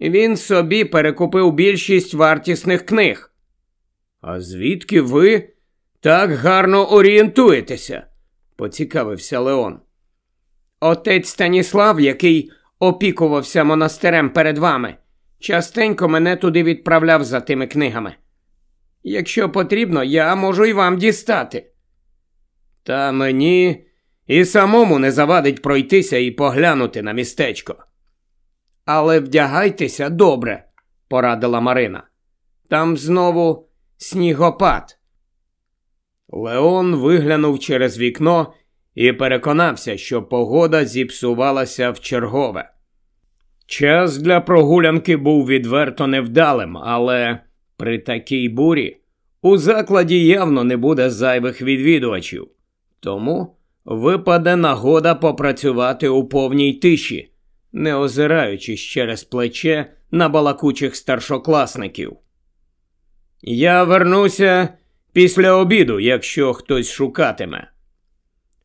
Він собі перекупив більшість вартісних книг. А звідки ви так гарно орієнтуєтеся? поцікавився Леон. Отець Станіслав, який опікувався монастирем перед вами, частенько мене туди відправляв за тими книгами. Якщо потрібно, я можу й вам дістати. Та мені і самому не завадить пройтися і поглянути на містечко. Але вдягайтеся добре, порадила Марина. Там знову снігопад. Леон виглянув через вікно і переконався, що погода зіпсувалася в чергове. Час для прогулянки був відверто невдалим, але при такій бурі у закладі явно не буде зайвих відвідувачів, тому випаде нагода попрацювати у повній тиші, не озираючись через плече на балакучих старшокласників. Я вернуся після обіду, якщо хтось шукатиме.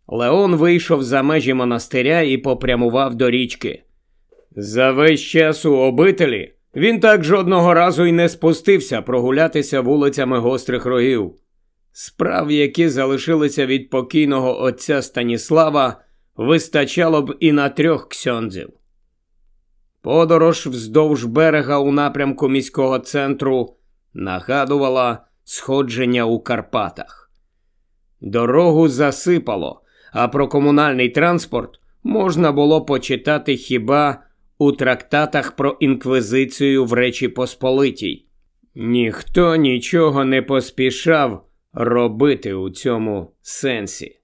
Леон вийшов за межі монастиря і попрямував до річки. За весь час у обителі він так жодного разу й не спустився прогулятися вулицями гострих рогів. Справ, які залишилися від покійного отця Станіслава, вистачало б і на трьох ксьондзів. Подорож вздовж берега у напрямку міського центру нагадувала сходження у Карпатах. Дорогу засипало, а про комунальний транспорт можна було почитати хіба у трактатах про інквізицію в Речі Посполитій. Ніхто нічого не поспішав робити у цьому сенсі.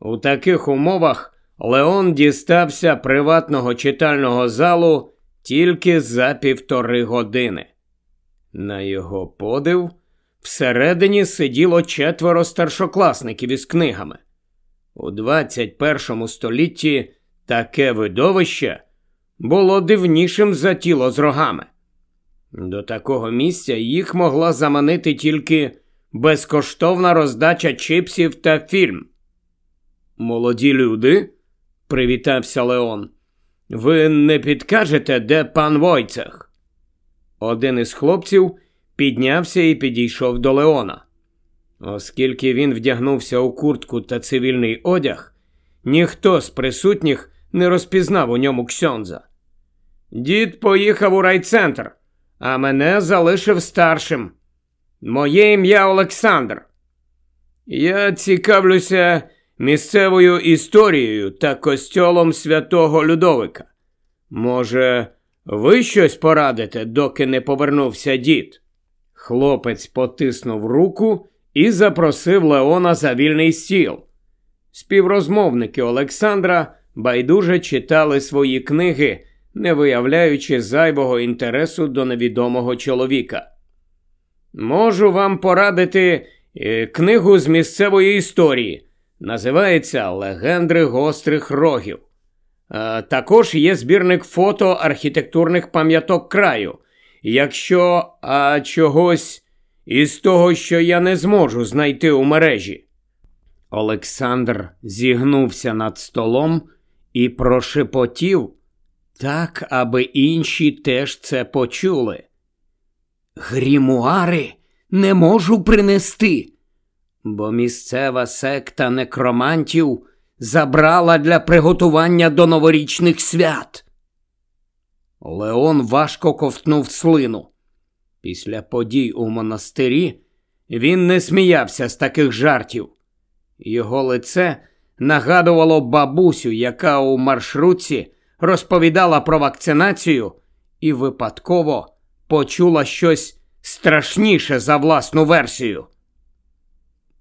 У таких умовах Леон дістався приватного читального залу тільки за півтори години. На його подив, всередині сиділо четверо старшокласників із книгами. У 21 столітті таке видовище було дивнішим за тіло з рогами. До такого місця їх могла заманити тільки безкоштовна роздача чипсів та фільм. Молоді люди, привітався Леон. Ви не підкажете, де пан Войцех? Один із хлопців піднявся і підійшов до Леона. Оскільки він вдягнувся у куртку та цивільний одяг, ніхто з присутніх не розпізнав у ньому Ксьонза. Дід поїхав у райцентр, а мене залишив старшим. Моє ім'я Олександр. Я цікавлюся місцевою історією та костьолом святого Людовика. Може, ви щось порадите, доки не повернувся дід? Хлопець потиснув руку і запросив Леона за вільний стіл. Співрозмовники Олександра байдуже читали свої книги, не виявляючи зайвого інтересу до невідомого чоловіка. Можу вам порадити е, книгу з місцевої історії. Називається Легендри гострих рогів. Е, також є збірник фото архітектурних пам'яток краю. Якщо а чогось із того, що я не зможу знайти у мережі. Олександр зігнувся над столом і прошепотів так, аби інші теж це почули. Грімуари не можу принести, бо місцева секта некромантів забрала для приготування до новорічних свят. Леон важко ковтнув слину. Після подій у монастирі він не сміявся з таких жартів. Його лице нагадувало бабусю, яка у маршрутці розповідала про вакцинацію і випадково почула щось страшніше за власну версію.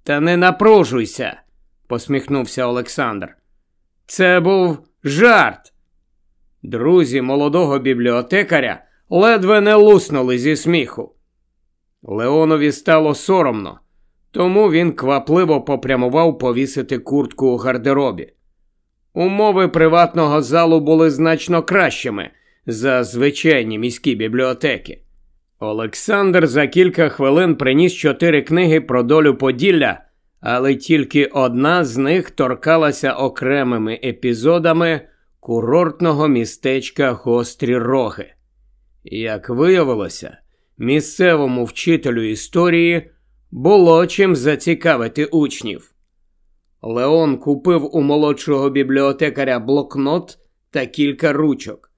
Та не напружуйся, посміхнувся Олександр. Це був жарт. Друзі молодого бібліотекаря ледве не луснули зі сміху. Леонові стало соромно, тому він квапливо попрямував повісити куртку у гардеробі. Умови приватного залу були значно кращими за звичайні міські бібліотеки. Олександр за кілька хвилин приніс чотири книги про долю Поділля, але тільки одна з них торкалася окремими епізодами курортного містечка Гострі Роги. Як виявилося, місцевому вчителю історії було чим зацікавити учнів. Леон купив у молодшого бібліотекаря блокнот та кілька ручок.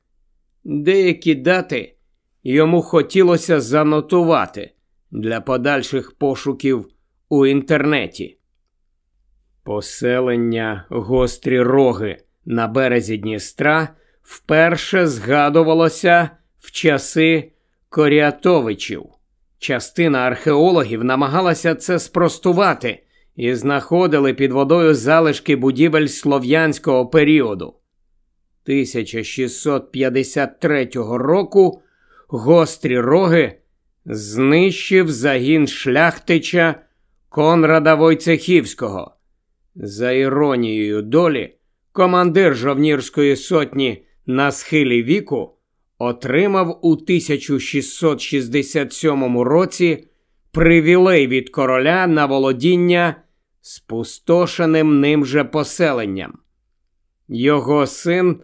Деякі дати йому хотілося занотувати для подальших пошуків у інтернеті. Поселення гострі роги на березі Дністра вперше згадувалося в часи Коріатовичів. Частина археологів намагалася це спростувати і знаходили під водою залишки будівель слов'янського періоду. 1653 року гострі роги знищив загін шляхтича Конрада Войцехівського. За іронією долі, командир жовнірської сотні на схилі віку отримав у 1667 році привілей від короля на володіння спустошеним ним же поселенням. Його син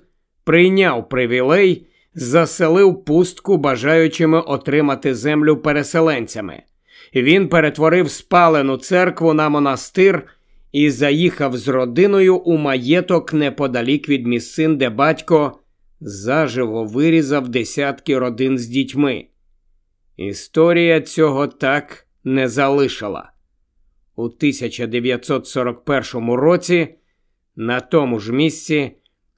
прийняв привілей, заселив пустку бажаючими отримати землю переселенцями. Він перетворив спалену церкву на монастир і заїхав з родиною у маєток неподалік від місцин, де батько заживо вирізав десятки родин з дітьми. Історія цього так не залишила. У 1941 році на тому ж місці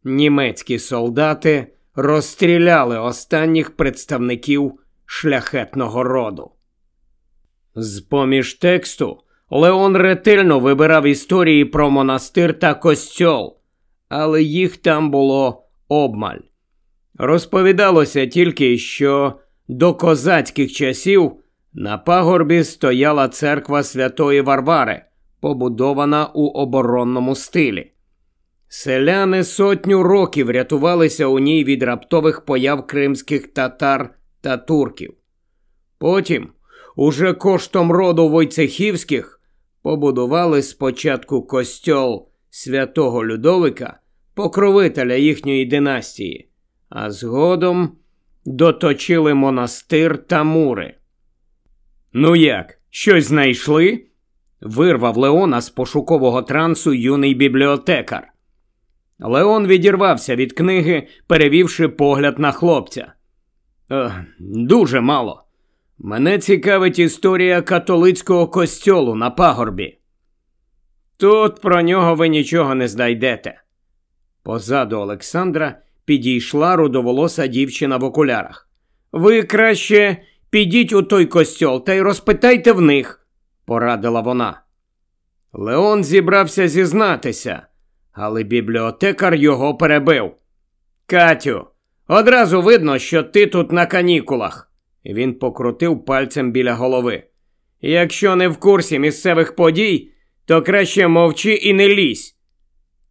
німецькі солдати розстріляли останніх представників шляхетного роду. З поміж тексту Леон ретельно вибирав історії про монастир та костьол, але їх там було обмаль. Розповідалося тільки, що до козацьких часів на пагорбі стояла церква Святої Варвари, побудована у оборонному стилі. Селяни сотню років рятувалися у ній від раптових появ кримських татар та турків. Потім, уже коштом роду Войцехівських, побудували спочатку костьол святого Людовика, покровителя їхньої династії, а згодом доточили монастир та мури. Ну як, щось знайшли? вирвав Леона з пошукового трансу юний бібліотекар. Леон відірвався від книги, перевівши погляд на хлопця. «Е, Дуже мало. Мене цікавить історія католицького костьолу на пагорбі. Тут про нього ви нічого не знайдете. Позаду Олександра підійшла рудоволоса дівчина в окулярах. Ви краще підіть у той костьол та й розпитайте в них, порадила вона. Леон зібрався зізнатися, але бібліотекар його перебив. Катю, одразу видно, що ти тут на канікулах. Він покрутив пальцем біля голови. Якщо не в курсі місцевих подій, то краще мовчи і не лізь.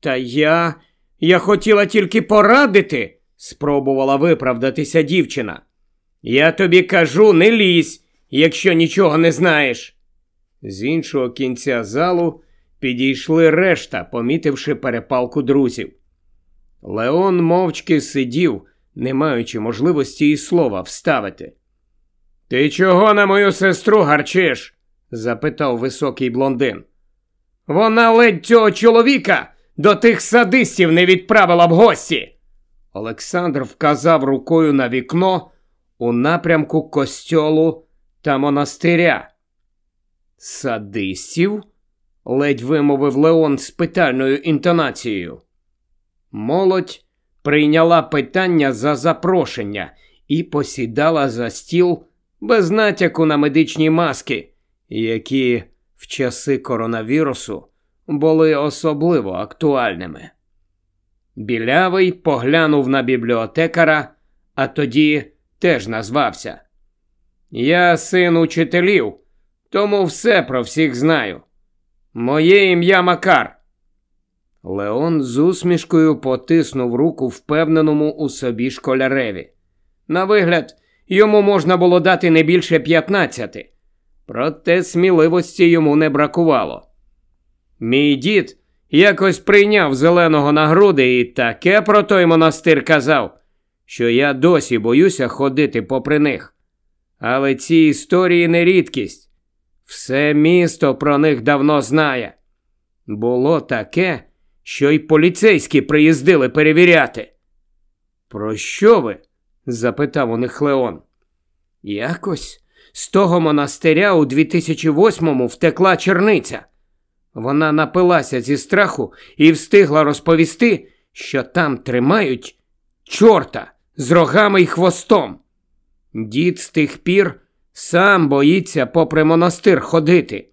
Та я. Я хотіла тільки порадити, спробувала виправдатися дівчина. Я тобі кажу, не лізь, якщо нічого не знаєш. З іншого кінця залу підійшли решта, помітивши перепалку друзів. Леон мовчки сидів, не маючи можливості і слова вставити. Ти чого на мою сестру гарчиш? запитав високий блондин. Вона ледь цього чоловіка до тих садистів не відправила в гості. Олександр вказав рукою на вікно у напрямку костьолу та монастиря. Садистів? Ледь вимовив Леон з питальною інтонацією. Молодь прийняла питання за запрошення і посідала за стіл без натяку на медичні маски, які в часи коронавірусу були особливо актуальними. Білявий поглянув на бібліотекара, а тоді теж назвався. Я син учителів, тому все про всіх знаю. Моє ім'я Макар. Леон з усмішкою потиснув руку впевненому у собі школяреві. На вигляд, йому можна було дати не більше п'ятнадцяти, проте сміливості йому не бракувало. Мій дід якось прийняв зеленого на груди і таке про той монастир казав, що я досі боюся ходити попри них. Але ці історії не рідкість. Все місто про них давно знає. Було таке, що й поліцейські приїздили перевіряти. Про що ви? запитав у них Леон. Якось з того монастиря у 2008-му втекла черниця. Вона напилася зі страху і встигла розповісти, що там тримають чорта з рогами й хвостом. Дід з тих пір сам боїться попри монастир ходити.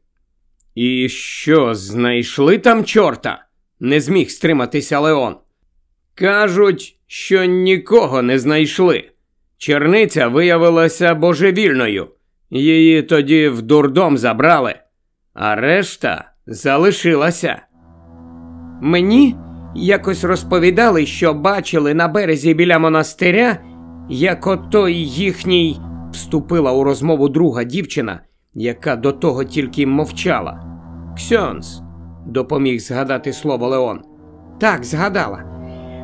І що, знайшли там чорта? не зміг стриматися Леон. Кажуть, що нікого не знайшли. Черниця виявилася божевільною. Її тоді в дурдом забрали, а решта залишилася. Мені якось розповідали, що бачили на березі біля монастиря, як отой їхній вступила у розмову друга дівчина, яка до того тільки мовчала. Ксьонс, допоміг згадати слово Леон. Так, згадала.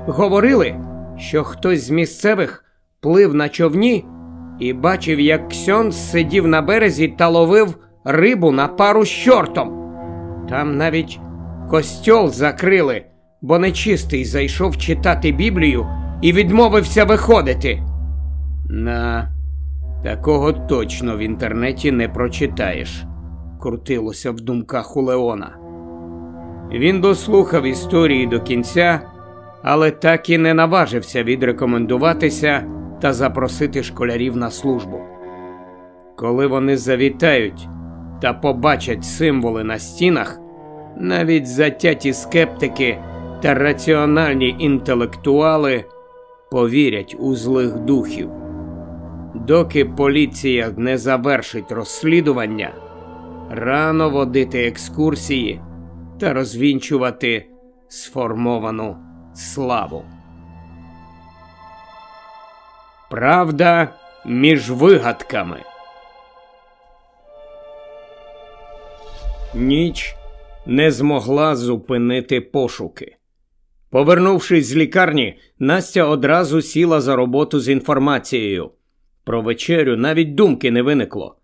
Говорили, що хтось з місцевих плив на човні і бачив, як Ксьонс сидів на березі та ловив рибу на пару з чортом. Там навіть костьол закрили, бо нечистий зайшов читати Біблію і відмовився виходити. На такого точно в інтернеті не прочитаєш, крутилося в думках у Леона. Він дослухав історії до кінця, але так і не наважився відрекомендуватися та запросити школярів на службу. Коли вони завітають та побачать символи на стінах, навіть затяті скептики та раціональні інтелектуали повірять у злих духів. Доки поліція не завершить розслідування, рано водити екскурсії та розвінчувати сформовану славу. Правда між вигадками. Ніч не змогла зупинити пошуки. Повернувшись з лікарні, Настя одразу сіла за роботу з інформацією. Про вечерю навіть думки не виникло.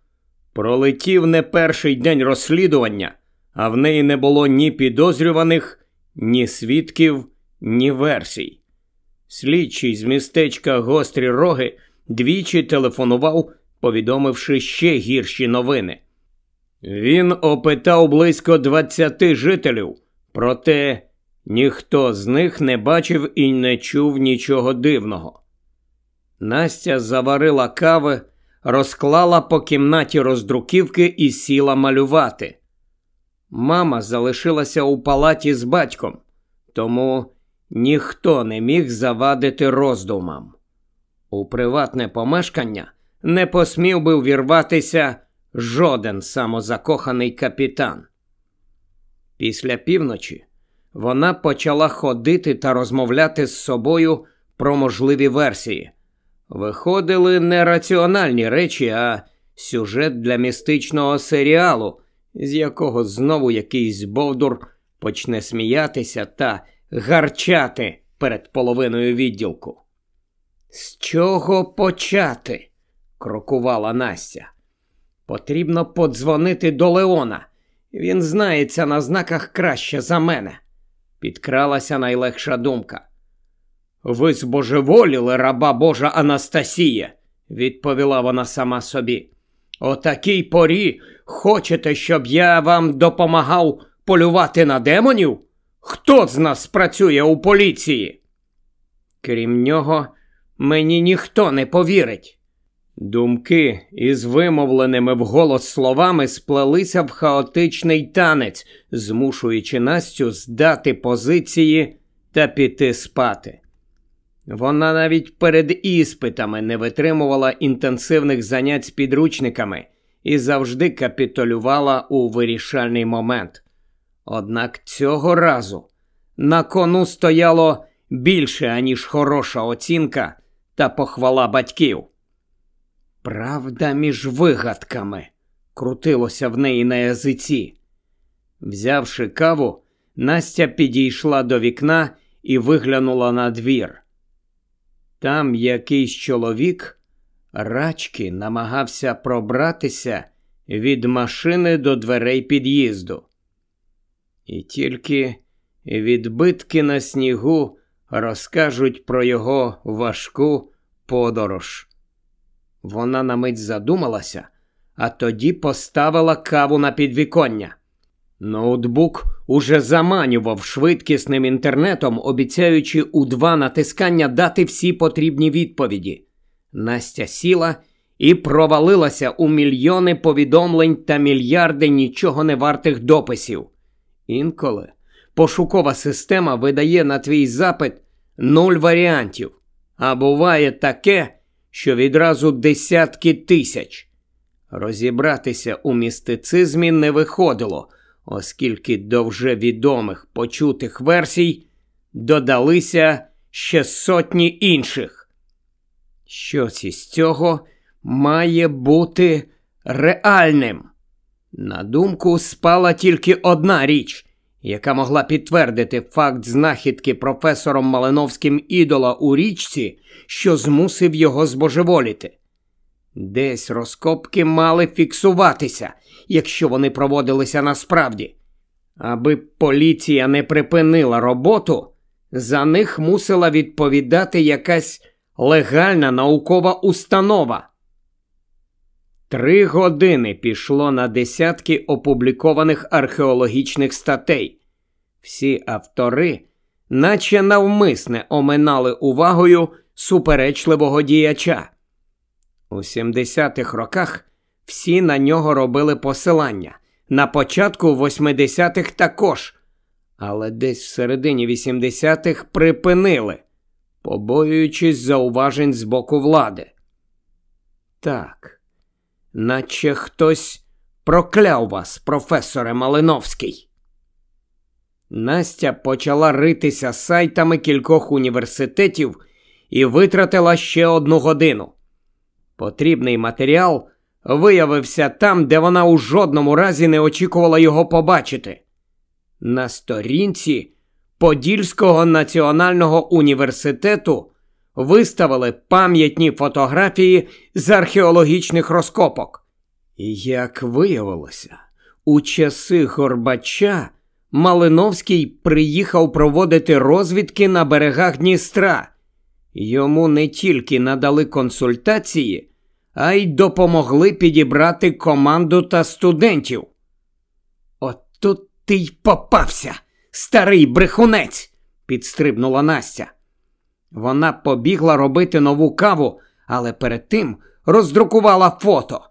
Пролетів не перший день розслідування, а в неї не було ні підозрюваних, ні свідків, ні версій. Слідчий з містечка гострі роги двічі телефонував, повідомивши ще гірші новини. Він опитав близько 20 жителів, проте ніхто з них не бачив і не чув нічого дивного. Настя заварила кави, розклала по кімнаті роздруківки і сіла малювати. Мама залишилася у палаті з батьком, тому ніхто не міг завадити роздумам. У приватне помешкання не посмів би вірватися жоден самозакоханий капітан. Після півночі вона почала ходити та розмовляти з собою про можливі версії. Виходили не раціональні речі, а сюжет для містичного серіалу, з якого знову якийсь бовдур почне сміятися та гарчати перед половиною відділку. З чого почати? крокувала Настя. Потрібно подзвонити до Леона. Він знається на знаках краще за мене. Підкралася найлегша думка. Ви збожеволіли, раба Божа Анастасія, відповіла вона сама собі. О такій порі хочете, щоб я вам допомагав полювати на демонів? Хто з нас працює у поліції? Крім нього, мені ніхто не повірить. Думки із вимовленими вголос словами сплелися в хаотичний танець, змушуючи Настю здати позиції та піти спати. Вона навіть перед іспитами не витримувала інтенсивних занять з підручниками і завжди капітулювала у вирішальний момент. Однак цього разу на кону стояло більше, аніж хороша оцінка та похвала батьків. Правда, між вигадками, крутилося в неї на язиці. Взявши каву, Настя підійшла до вікна і виглянула на двір. Там якийсь чоловік рачки намагався пробратися від машини до дверей під'їзду. І тільки відбитки на снігу розкажуть про його важку подорож. Вона на мить задумалася, а тоді поставила каву на підвіконня. Ноутбук уже заманював швидкісним інтернетом, обіцяючи у два натискання дати всі потрібні відповіді. Настя сіла і провалилася у мільйони повідомлень та мільярди нічого не вартих дописів. Інколи пошукова система видає на твій запит нуль варіантів, а буває таке, що відразу десятки тисяч. Розібратися у містицизмі не виходило, оскільки до вже відомих почутих версій додалися ще сотні інших. Щось із цього має бути реальним. На думку спала тільки одна річ, яка могла підтвердити факт знахідки професором Малиновським ідола у річці, що змусив його збожеволіти. Десь розкопки мали фіксуватися, якщо вони проводилися насправді. Аби поліція не припинила роботу, за них мусила відповідати якась легальна наукова установа. Три години пішло на десятки опублікованих археологічних статей. Всі автори, наче навмисне оминали увагою суперечливого діяча. У 70-х роках всі на нього робили посилання, на початку 80-х також, але десь в середині 80-х припинили, побоюючись зауважень з боку влади. Так наче хтось прокляв вас, професоре Малиновський. Настя почала ритися сайтами кількох університетів і витратила ще одну годину. Потрібний матеріал виявився там, де вона у жодному разі не очікувала його побачити. На сторінці Подільського національного університету виставили пам'ятні фотографії з археологічних розкопок. Як виявилося, у часи Горбача Малиновський приїхав проводити розвідки на берегах Дністра. Йому не тільки надали консультації, а й допомогли підібрати команду та студентів. От тут ти й попався, старий брехунець, підстрибнула Настя. Вона побігла робити нову каву, але перед тим роздрукувала фото.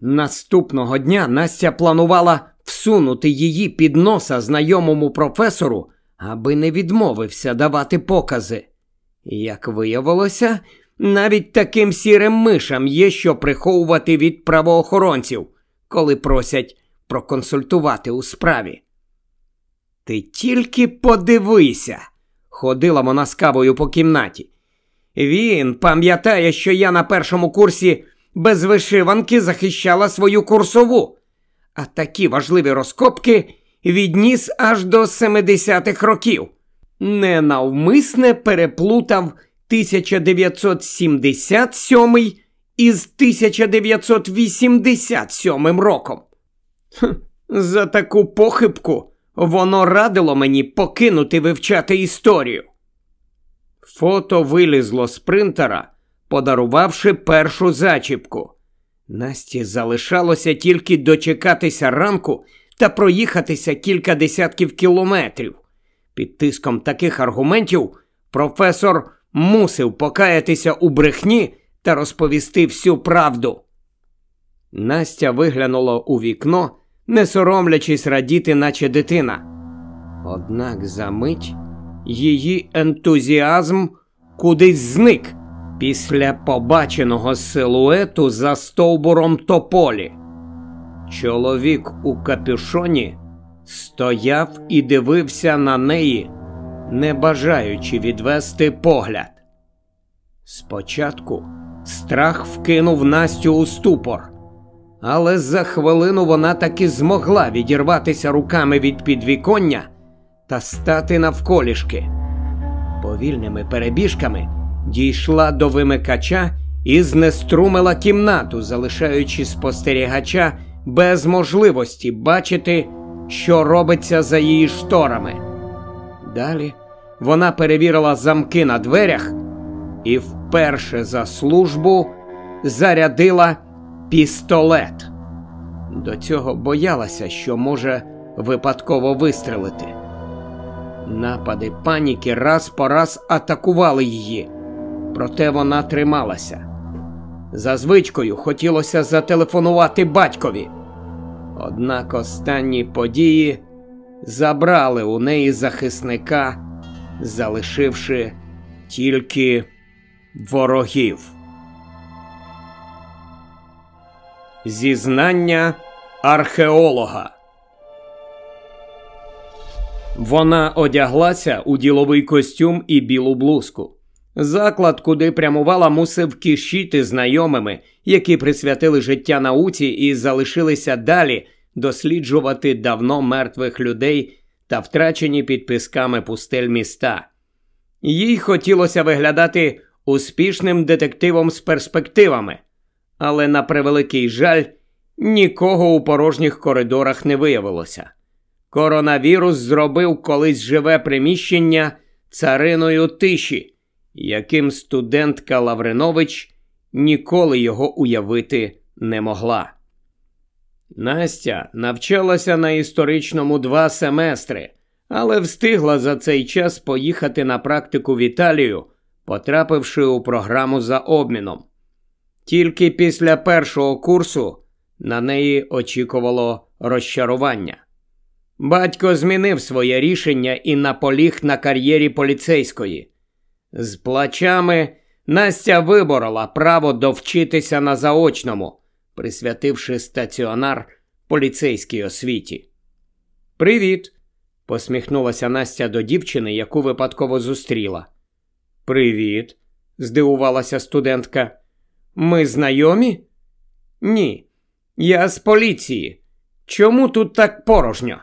Наступного дня Настя планувала всунути її під носа знайомому професору, аби не відмовився давати покази. Як виявилося, навіть таким сірим мишам є що приховувати від правоохоронців, коли просять проконсультувати у справі. Ти тільки подивися, ходила вона з кавою по кімнаті. Він пам'ятає, що я на першому курсі без вишиванки захищала свою курсову, а такі важливі розкопки відніс аж до 70-х років. Ненавмисне переплутав 1977 із 1987 роком. Хм, за таку похибку воно радило мені покинути вивчати історію. Фото вилізло з принтера, подарувавши першу зачіпку. Насті залишалося тільки дочекатися ранку та проїхатися кілька десятків кілометрів. Під тиском таких аргументів професор мусив покаятися у брехні та розповісти всю правду. Настя виглянула у вікно, не соромлячись радіти, наче дитина. Однак за мить її ентузіазм кудись зник після побаченого силуету за стовбуром тополі. Чоловік у капюшоні стояв і дивився на неї, не бажаючи відвести погляд. Спочатку страх вкинув Настю у ступор, але за хвилину вона таки змогла відірватися руками від підвіконня та стати навколішки. Повільними перебіжками дійшла до вимикача і знеструмила кімнату, залишаючи спостерігача без можливості бачити, що робиться за її шторами. Далі вона перевірила замки на дверях і вперше за службу зарядила пістолет. До цього боялася, що може випадково вистрелити. Напади паніки раз по раз атакували її, проте вона трималася. За звичкою хотілося зателефонувати батькові. Однак останні події забрали у неї захисника, залишивши тільки ворогів. Зізнання археолога. Вона одяглася у діловий костюм і білу блузку. Заклад, куди прямувала, мусив кишіти знайомими, які присвятили життя науці і залишилися далі досліджувати давно мертвих людей та втрачені під пісками пустель міста. Їй хотілося виглядати успішним детективом з перспективами, але, на превеликий жаль, нікого у порожніх коридорах не виявилося. Коронавірус зробив колись живе приміщення цариною тиші, яким студентка Лавринович ніколи його уявити не могла. Настя навчалася на історичному два семестри, але встигла за цей час поїхати на практику в Італію, потрапивши у програму за обміном. Тільки після першого курсу на неї очікувало розчарування. Батько змінив своє рішення і наполіг на кар'єрі поліцейської. З плачами Настя виборола право довчитися на заочному, присвятивши стаціонар поліцейській освіті. Привіт! посміхнулася Настя до дівчини, яку випадково зустріла. Привіт, здивувалася студентка. Ми знайомі? Ні. Я з поліції. Чому тут так порожньо?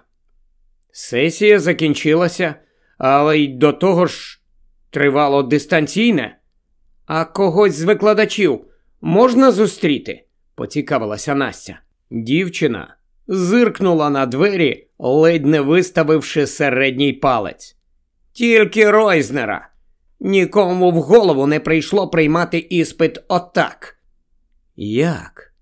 Сесія закінчилася, але й до того ж тривало дистанційне. А когось з викладачів можна зустріти? Поцікавилася Настя. Дівчина зиркнула на двері, ледь не виставивши середній палець. Тільки Ройзнера. Нікому в голову не прийшло приймати іспит отак. Як?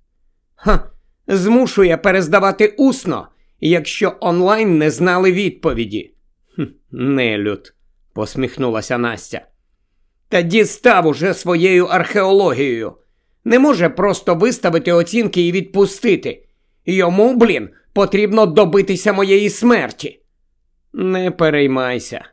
Ха, змушує перездавати усно, якщо онлайн не знали відповіді. «Хм, Нелюд, посміхнулася Настя. Та дістав уже своєю археологією. Не може просто виставити оцінки і відпустити. Йому, блін, потрібно добитися моєї смерті. Не переймайся.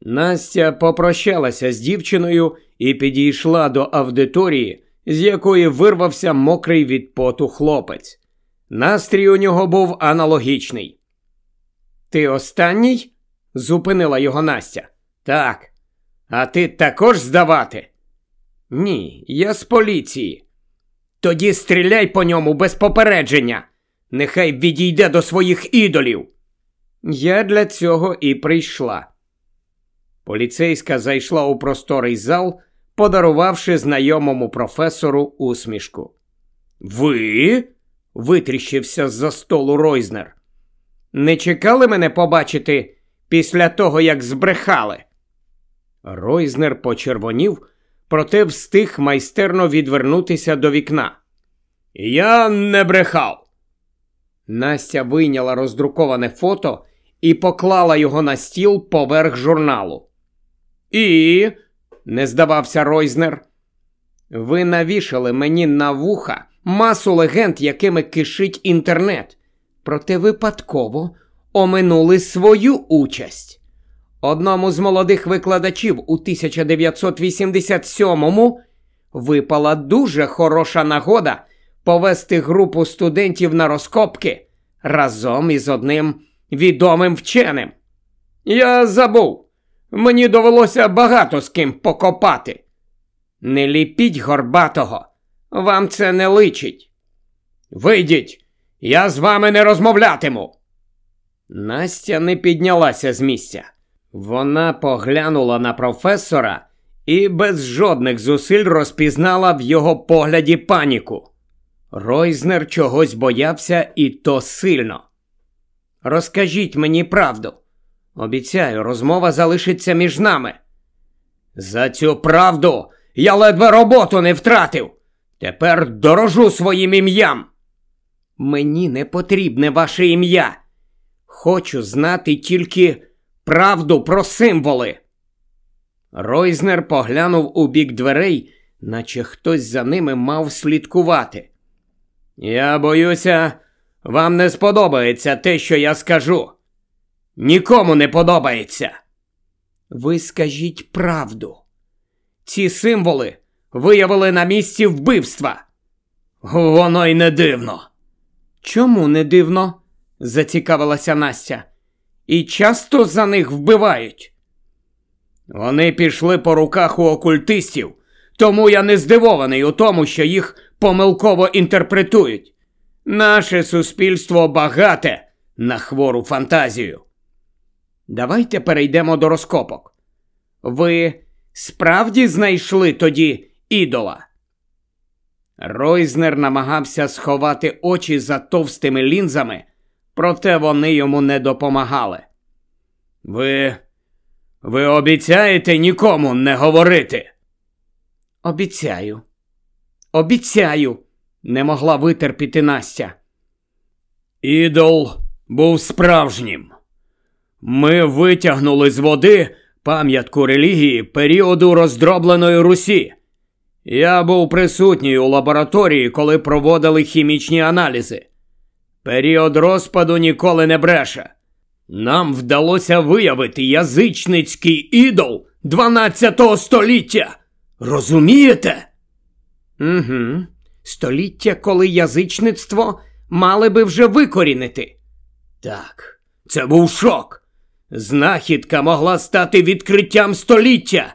Настя попрощалася з дівчиною і підійшла до аудиторії, з якої вирвався мокрий від поту хлопець. Настрій у нього був аналогічний. Ти останній? зупинила його Настя. Так. А ти також здавати? Ні, я з поліції. Тоді стріляй по ньому без попередження. Нехай відійде до своїх ідолів. Я для цього і прийшла. Поліцейська зайшла у просторий зал, подарувавши знайомому професору усмішку. Ви? витріщився з за столу Ройзнер. Не чекали мене побачити після того, як збрехали? Ройзнер почервонів, проте встиг майстерно відвернутися до вікна. Я не брехав. Настя вийняла роздруковане фото і поклала його на стіл поверх журналу. І, не здавався Ройзнер, ви навішали мені на вуха масу легенд, якими кишить інтернет, проте випадково оминули свою участь. Одному з молодих викладачів у 1987-му випала дуже хороша нагода повести групу студентів на розкопки разом із одним відомим вченим. Я забув. Мені довелося багато з ким покопати. Не ліпіть горбатого, вам це не личить. Вийдіть, я з вами не розмовлятиму. Настя не піднялася з місця. Вона поглянула на професора і без жодних зусиль розпізнала в його погляді паніку. Ройзнер чогось боявся і то сильно. Розкажіть мені правду. Обіцяю, розмова залишиться між нами. За цю правду я ледве роботу не втратив. Тепер дорожу своїм ім'ям. Мені не потрібне ваше ім'я. Хочу знати тільки правду про символи. Ройзнер поглянув у бік дверей, наче хтось за ними мав слідкувати. Я боюся, вам не сподобається те, що я скажу. Нікому не подобається. Ви скажіть правду. Ці символи виявили на місці вбивства. Воно й не дивно. Чому не дивно? зацікавилася Настя. І часто за них вбивають. Вони пішли по руках у окультистів, тому я не здивований у тому, що їх помилково інтерпретують. Наше суспільство багате на хвору фантазію. Давайте перейдемо до розкопок. Ви справді знайшли тоді ідола? Ройзнер намагався сховати очі за товстими лінзами, проте вони йому не допомагали. Ви. Ви обіцяєте нікому не говорити? Обіцяю. Обіцяю, не могла витерпіти Настя. Ідол був справжнім. Ми витягнули з води пам'ятку релігії періоду роздробленої Русі. Я був присутній у лабораторії, коли проводили хімічні аналізи. Період розпаду ніколи не бреше. Нам вдалося виявити язичницький ідол 12 століття. Розумієте? Угу. Століття, коли язичництво мали би вже викорінити. Так, це був шок. Знахідка могла стати відкриттям століття.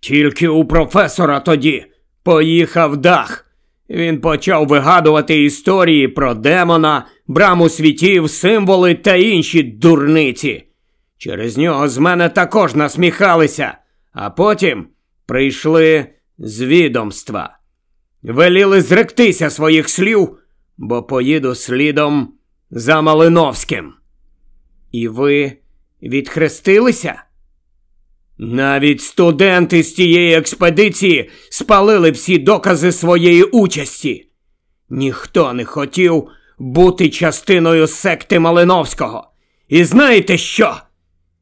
Тільки у професора тоді поїхав дах. Він почав вигадувати історії про демона, браму світів, символи та інші дурниці. Через нього з мене також насміхалися, а потім прийшли з відомства. Веліли зректися своїх слів, бо поїду слідом за Малиновським. І ви відхрестилися? Навіть студенти з тієї експедиції спалили всі докази своєї участі. Ніхто не хотів бути частиною секти Малиновського. І знаєте що?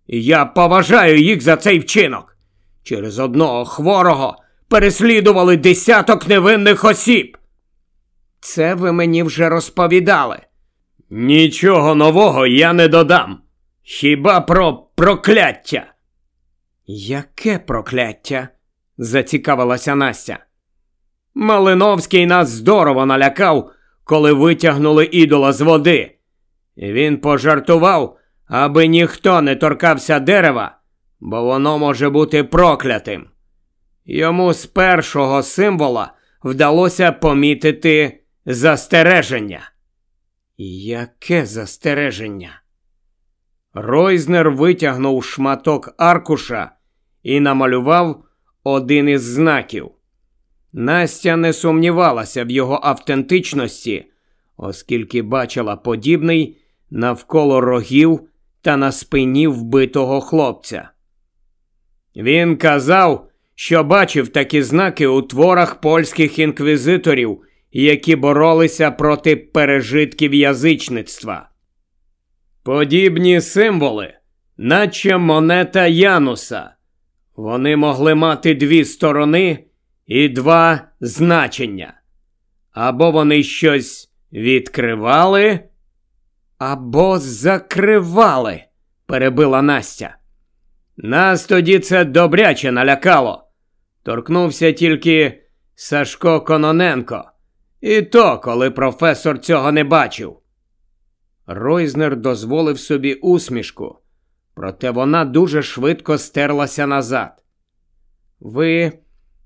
Я поважаю їх за цей вчинок. Через одного хворого переслідували десяток невинних осіб. Це ви мені вже розповідали. Нічого нового я не додам. Хіба про прокляття? Яке прокляття? зацікавилася Настя. Малиновський нас здорово налякав, коли витягнули ідола з води. Він пожартував, аби ніхто не торкався дерева, бо воно може бути проклятим. Йому з першого символа вдалося помітити застереження. Яке застереження? Ройзнер витягнув шматок аркуша і намалював один із знаків. Настя не сумнівалася в його автентичності, оскільки бачила подібний навколо рогів та на спині вбитого хлопця. Він казав, що бачив такі знаки у творах польських інквізиторів, які боролися проти пережитків язичництва. Подібні символи, наче монета Януса. Вони могли мати дві сторони і два значення. Або вони щось відкривали, або закривали, перебила Настя. Нас тоді це добряче налякало. Торкнувся тільки Сашко Кононенко, і то, коли професор цього не бачив. Ройзнер дозволив собі усмішку, проте вона дуже швидко стерлася назад. Ви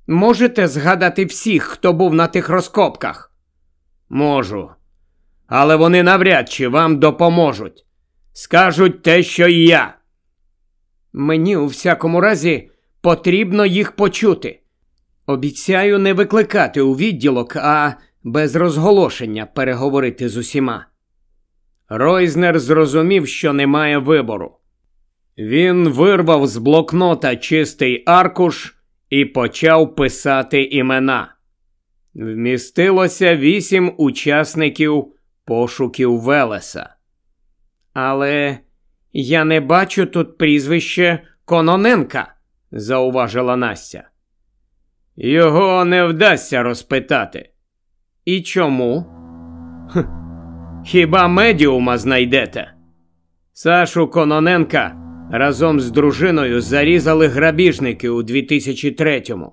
можете згадати всіх, хто був на тих розкопках? Можу. Але вони навряд чи вам допоможуть. Скажуть те, що і я. Мені у всякому разі потрібно їх почути. Обіцяю не викликати у відділок, а без розголошення переговорити з усіма. Ройзнер зрозумів, що немає вибору. Він вирвав з блокнота чистий аркуш і почав писати імена. Вмістилося вісім учасників пошуків Велеса. Але я не бачу тут прізвище Кононенка, зауважила Настя. Його не вдасться розпитати. І чому? Хіба медіума знайдете? Сашу Кононенка разом з дружиною зарізали грабіжники у 2003-му.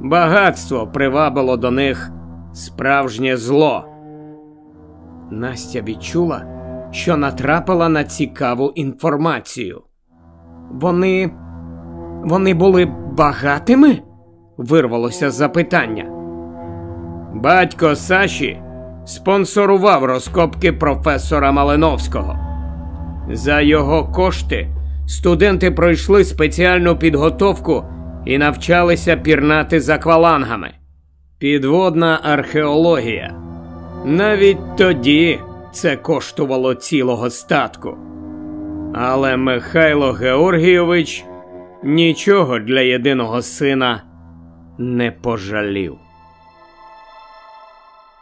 Багатство привабило до них справжнє зло. Настя відчула, що натрапила на цікаву інформацію. Вони. Вони були багатими? вирвалося запитання. Батько Саші спонсорував розкопки професора Малиновського. За його кошти студенти пройшли спеціальну підготовку і навчалися пірнати за аквалангами. Підводна археологія. Навіть тоді це коштувало цілого статку. Але Михайло Георгійович нічого для єдиного сина не пожалів.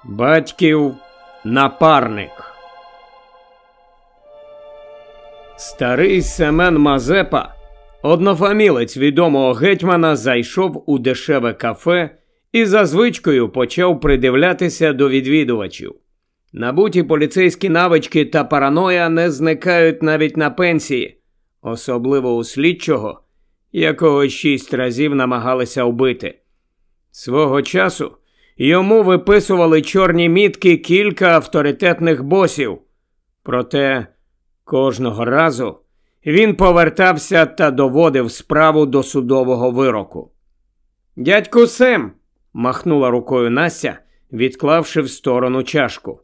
Батьків напарник. Старий Семен Мазепа, однофамілець відомого гетьмана, зайшов у дешеве кафе і за звичкою почав придивлятися до відвідувачів. Набуті поліцейські навички та параноя не зникають навіть на пенсії, особливо у слідчого, якого шість разів намагалися вбити. Свого часу йому виписували чорні мітки кілька авторитетних босів. Проте кожного разу він повертався та доводив справу до судового вироку. Дядьку Сем, махнула рукою Настя, відклавши в сторону чашку.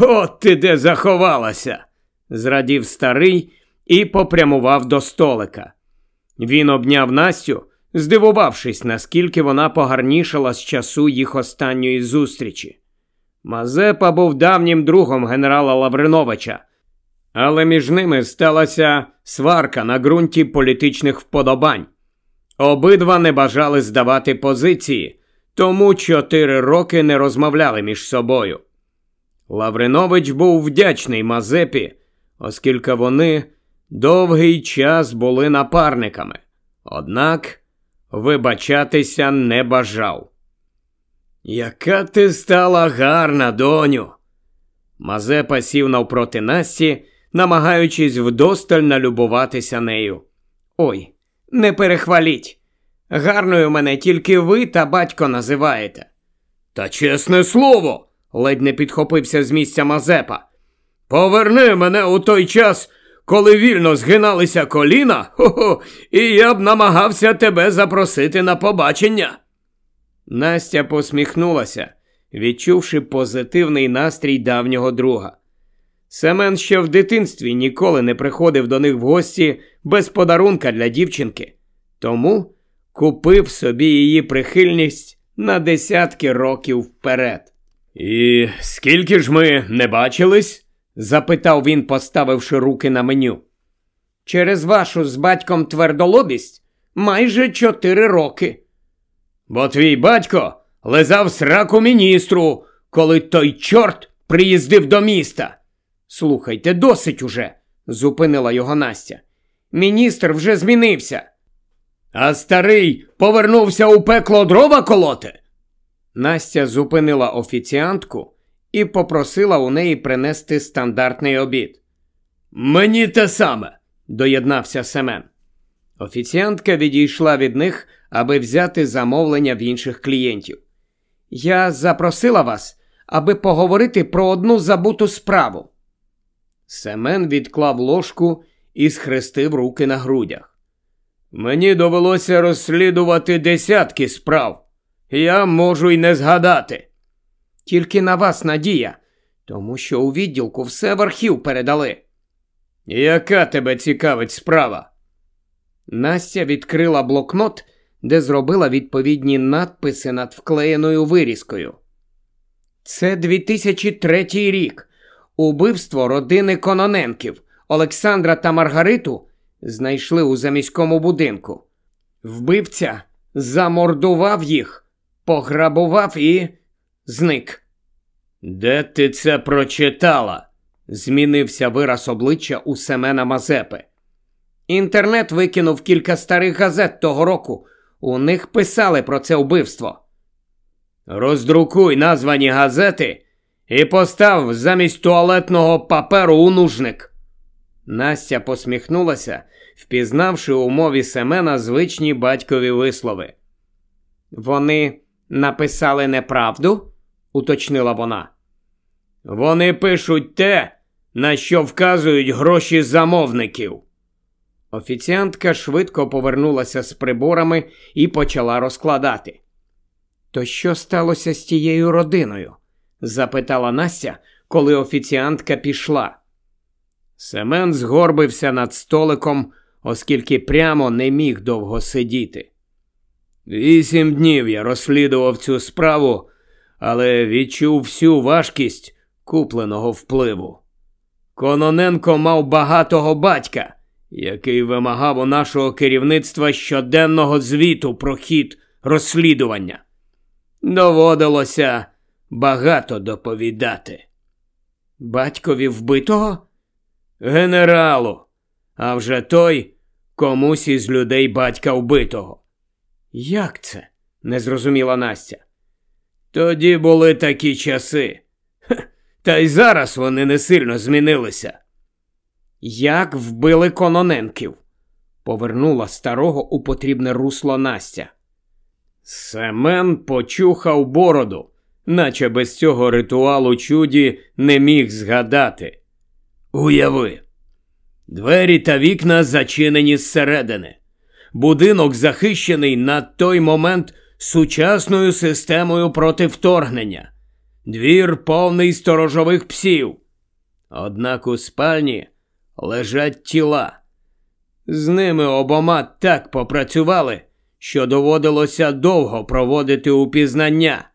От ти де заховалася, зрадів старий і попрямував до столика. Він обняв Настю, здивувавшись, наскільки вона погарнішала з часу їх останньої зустрічі. Мазепа був давнім другом генерала Лавриновича, але між ними сталася сварка на ґрунті політичних вподобань. Обидва не бажали здавати позиції, тому чотири роки не розмовляли між собою. Лавринович був вдячний Мазепі, оскільки вони довгий час були напарниками. Однак вибачатися не бажав. Яка ти стала гарна, доню. Мазепа сів навпроти Насті, намагаючись вдосталь налюбуватися нею. Ой, не перехваліть. Гарною мене тільки ви та батько називаєте. Та чесне слово, ледь не підхопився з місця Мазепа. Поверни мене у той час, коли вільно згиналися коліна, хо-хо, і я б намагався тебе запросити на побачення. Настя посміхнулася, відчувши позитивний настрій давнього друга. Семен ще в дитинстві ніколи не приходив до них в гості без подарунка для дівчинки, тому купив собі її прихильність на десятки років вперед. І скільки ж ми не бачились? запитав він, поставивши руки на меню. Через вашу з батьком твердолобість майже чотири роки. Бо твій батько лизав сраку міністру, коли той чорт приїздив до міста. Слухайте, досить уже, зупинила його Настя. Міністр вже змінився. А старий повернувся у пекло дрова колоти. Настя зупинила офіціантку і попросила у неї принести стандартний обід. Мені те саме, доєднався Семен. Офіціантка відійшла від них, аби взяти замовлення в інших клієнтів. Я запросила вас, аби поговорити про одну забуту справу. Семен відклав ложку і схрестив руки на грудях. Мені довелося розслідувати десятки справ. Я можу й не згадати. Тільки на вас надія, тому що у відділку все в архів передали. Яка тебе цікавить справа? Настя відкрила блокнот, де зробила відповідні надписи над вклеєною вирізкою. Це 2003 рік. Убивство родини Кононенків Олександра та Маргариту знайшли у заміському будинку. Вбивця замордував їх, пограбував і зник. Де ти це прочитала? змінився вираз обличчя у Семена Мазепи. Інтернет викинув кілька старих газет того року. У них писали про це вбивство. Роздрукуй названі газети і постав замість туалетного паперу у нужник. Настя посміхнулася, впізнавши у мові Семена звичні батькові вислови. Вони написали неправду? уточнила вона. Вони пишуть те, на що вказують гроші замовників. Офіціантка швидко повернулася з приборами і почала розкладати. То що сталося з тією родиною? Запитала Настя, коли офіціантка пішла. Семен згорбився над столиком, оскільки прямо не міг довго сидіти. Вісім днів я розслідував цю справу, але відчув всю важкість купленого впливу. Кононенко мав багатого батька, який вимагав у нашого керівництва щоденного звіту про хід розслідування. Доводилося багато доповідати. Батькові вбитого? Генералу, а вже той комусь із людей батька вбитого. Як це? не зрозуміла Настя. Тоді були такі часи. та й зараз вони не сильно змінилися. Як вбили кононенків? повернула старого у потрібне русло Настя. Семен почухав бороду, наче без цього ритуалу чуді не міг згадати. Уяви, двері та вікна зачинені зсередини. Будинок захищений на той момент сучасною системою проти вторгнення, двір повний сторожових псів. Однак у спальні лежать тіла. З ними обома так попрацювали, що доводилося довго проводити упізнання.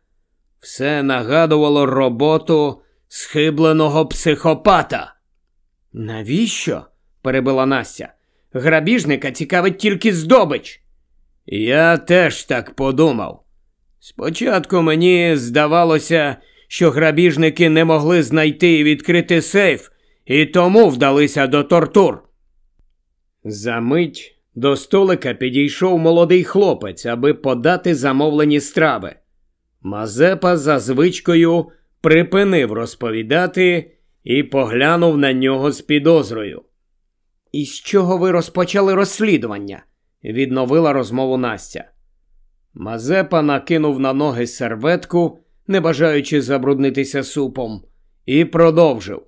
Все нагадувало роботу схибленого психопата. Навіщо? перебила Настя. Грабіжника цікавить тільки здобич. Я теж так подумав. Спочатку мені здавалося, що грабіжники не могли знайти і відкрити сейф, і тому вдалися до тортур. Замить До столика підійшов молодий хлопець, аби подати замовлені страви. Мазепа за звичкою припинив розповідати і поглянув на нього з підозрою. І з чого ви розпочали розслідування? відновила розмову Настя. Мазепа накинув на ноги серветку, не бажаючи забруднитися супом, і продовжив.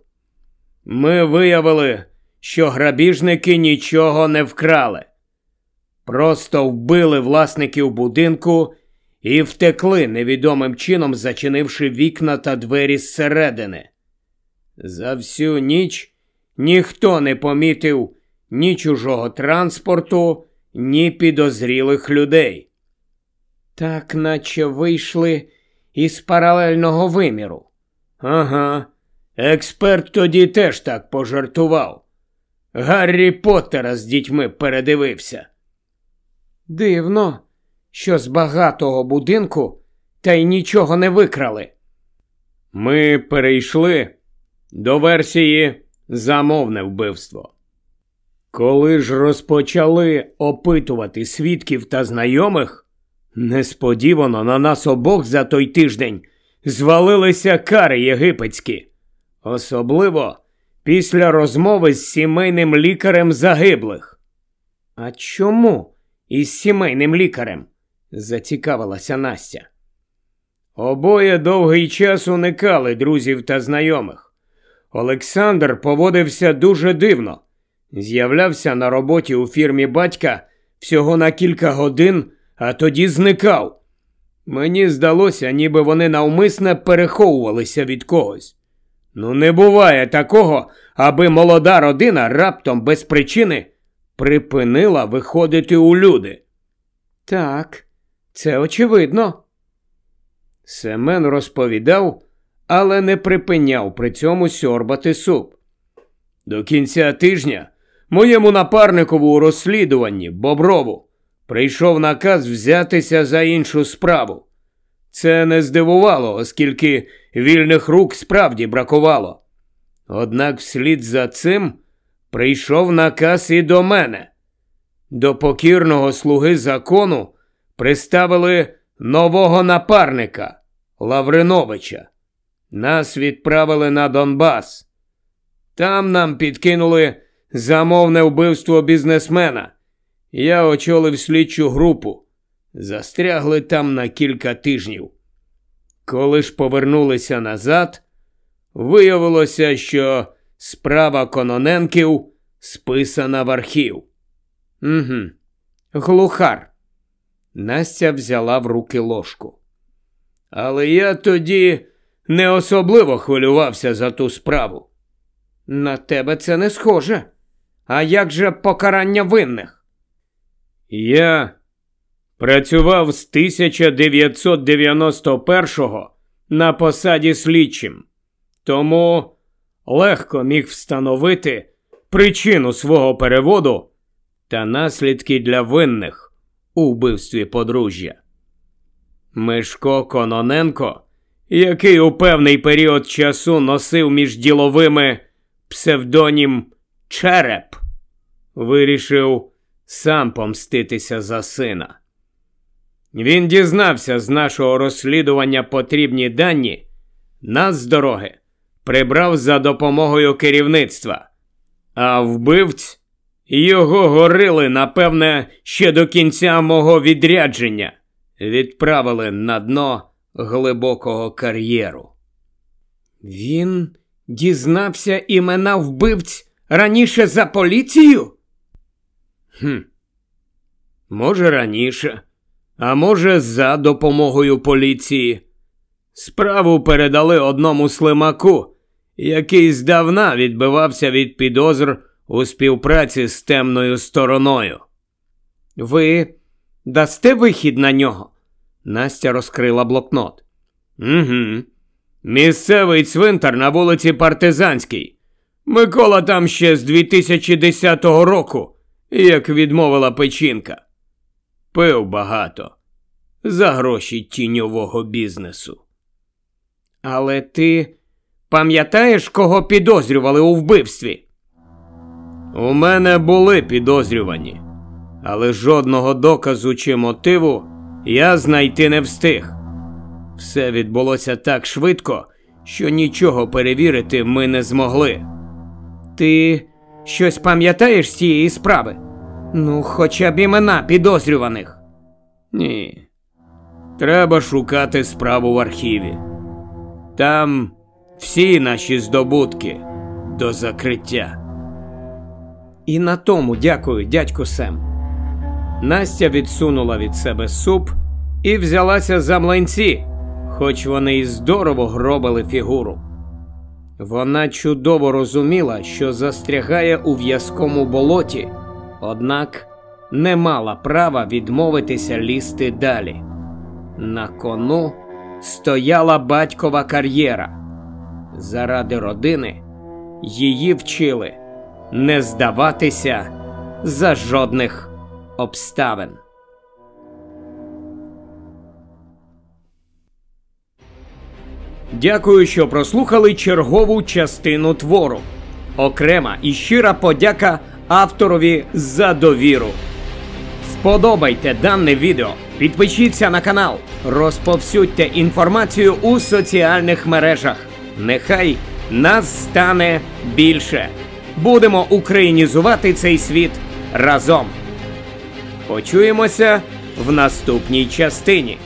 Ми виявили, що грабіжники нічого не вкрали. Просто вбили власників будинку і втекли невідомим чином, зачинивши вікна та двері зсередини. За всю ніч ніхто не помітив ні чужого транспорту, ні підозрілих людей. Так наче вийшли із паралельного виміру. Ага, експерт тоді теж так пожартував. Гаррі Поттера з дітьми передивився. Дивно, що з багатого будинку та й нічого не викрали. Ми перейшли до версії замовне вбивство. Коли ж розпочали опитувати свідків та знайомих, несподівано на нас обох за той тиждень звалилися кари єгипетські, особливо після розмови з сімейним лікарем загиблих. А чому із сімейним лікарем? Зацікавилася Настя. Обоє довгий час уникали друзів та знайомих. Олександр поводився дуже дивно. З'являвся на роботі у фірмі батька всього на кілька годин, а тоді зникав. Мені здалося, ніби вони навмисне переховувалися від когось. Ну, не буває такого, аби молода родина раптом без причини припинила виходити у люди. Так, це очевидно. Семен розповідав, але не припиняв при цьому сьорбати суп. До кінця тижня моєму напарникову у розслідуванні Боброву прийшов наказ взятися за іншу справу. Це не здивувало, оскільки вільних рук справді бракувало. Однак вслід за цим прийшов наказ і до мене. До покірного слуги закону приставили нового напарника Лавриновича. Нас відправили на Донбас. Там нам підкинули замовне вбивство бізнесмена. Я очолив слідчу групу. Застрягли там на кілька тижнів. Коли ж повернулися назад, виявилося, що справа Кононенків списана в архів. Угу. Глухар. Настя взяла в руки ложку. Але я тоді не особливо хвилювався за ту справу. На тебе це не схоже. А як же покарання винних? Я працював з 1991-го на посаді слідчим, тому легко міг встановити причину свого переводу та наслідки для винних у вбивстві подружжя. Мишко Кононенко, який у певний період часу носив між діловими псевдонім Череп, вирішив сам помститися за сина. Він дізнався з нашого розслідування потрібні дані, нас з дороги прибрав за допомогою керівництва, а вбивць його горили, напевне, ще до кінця мого відрядження, відправили на дно глибокого кар'єру. Він дізнався імена вбивць раніше за поліцію? Хм. Може, раніше, а може, за допомогою поліції. Справу передали одному слимаку, який здавна відбивався від підозр у співпраці з темною стороною. Ви дасте вихід на нього? Настя розкрила блокнот. Угу. Місцевий цвинтар на вулиці Партизанській. Микола там ще з 2010 року, як відмовила печінка. Пив багато за гроші тіньового бізнесу. Але ти пам'ятаєш, кого підозрювали у вбивстві? У мене були підозрювані, але жодного доказу чи мотиву я знайти не встиг. Все відбулося так швидко, що нічого перевірити ми не змогли. Ти щось пам'ятаєш з цієї справи? Ну, хоча б імена підозрюваних. Ні. Треба шукати справу в архіві. Там всі наші здобутки до закриття. І на тому дякую, дядьку Сем. Настя відсунула від себе суп і взялася за млинці, хоч вони й здорово гробили фігуру. Вона чудово розуміла, що застрягає у в'язкому болоті, однак не мала права відмовитися лізти далі. На кону стояла батькова кар'єра. Заради родини її вчили не здаватися за жодних обставин. Дякую, що прослухали чергову частину твору. Окрема і щира подяка авторові за довіру. Сподобайте дане відео, підпишіться на канал, розповсюдьте інформацію у соціальних мережах. Нехай нас стане більше. Будемо українізувати цей світ разом. Почуємося в наступній частині.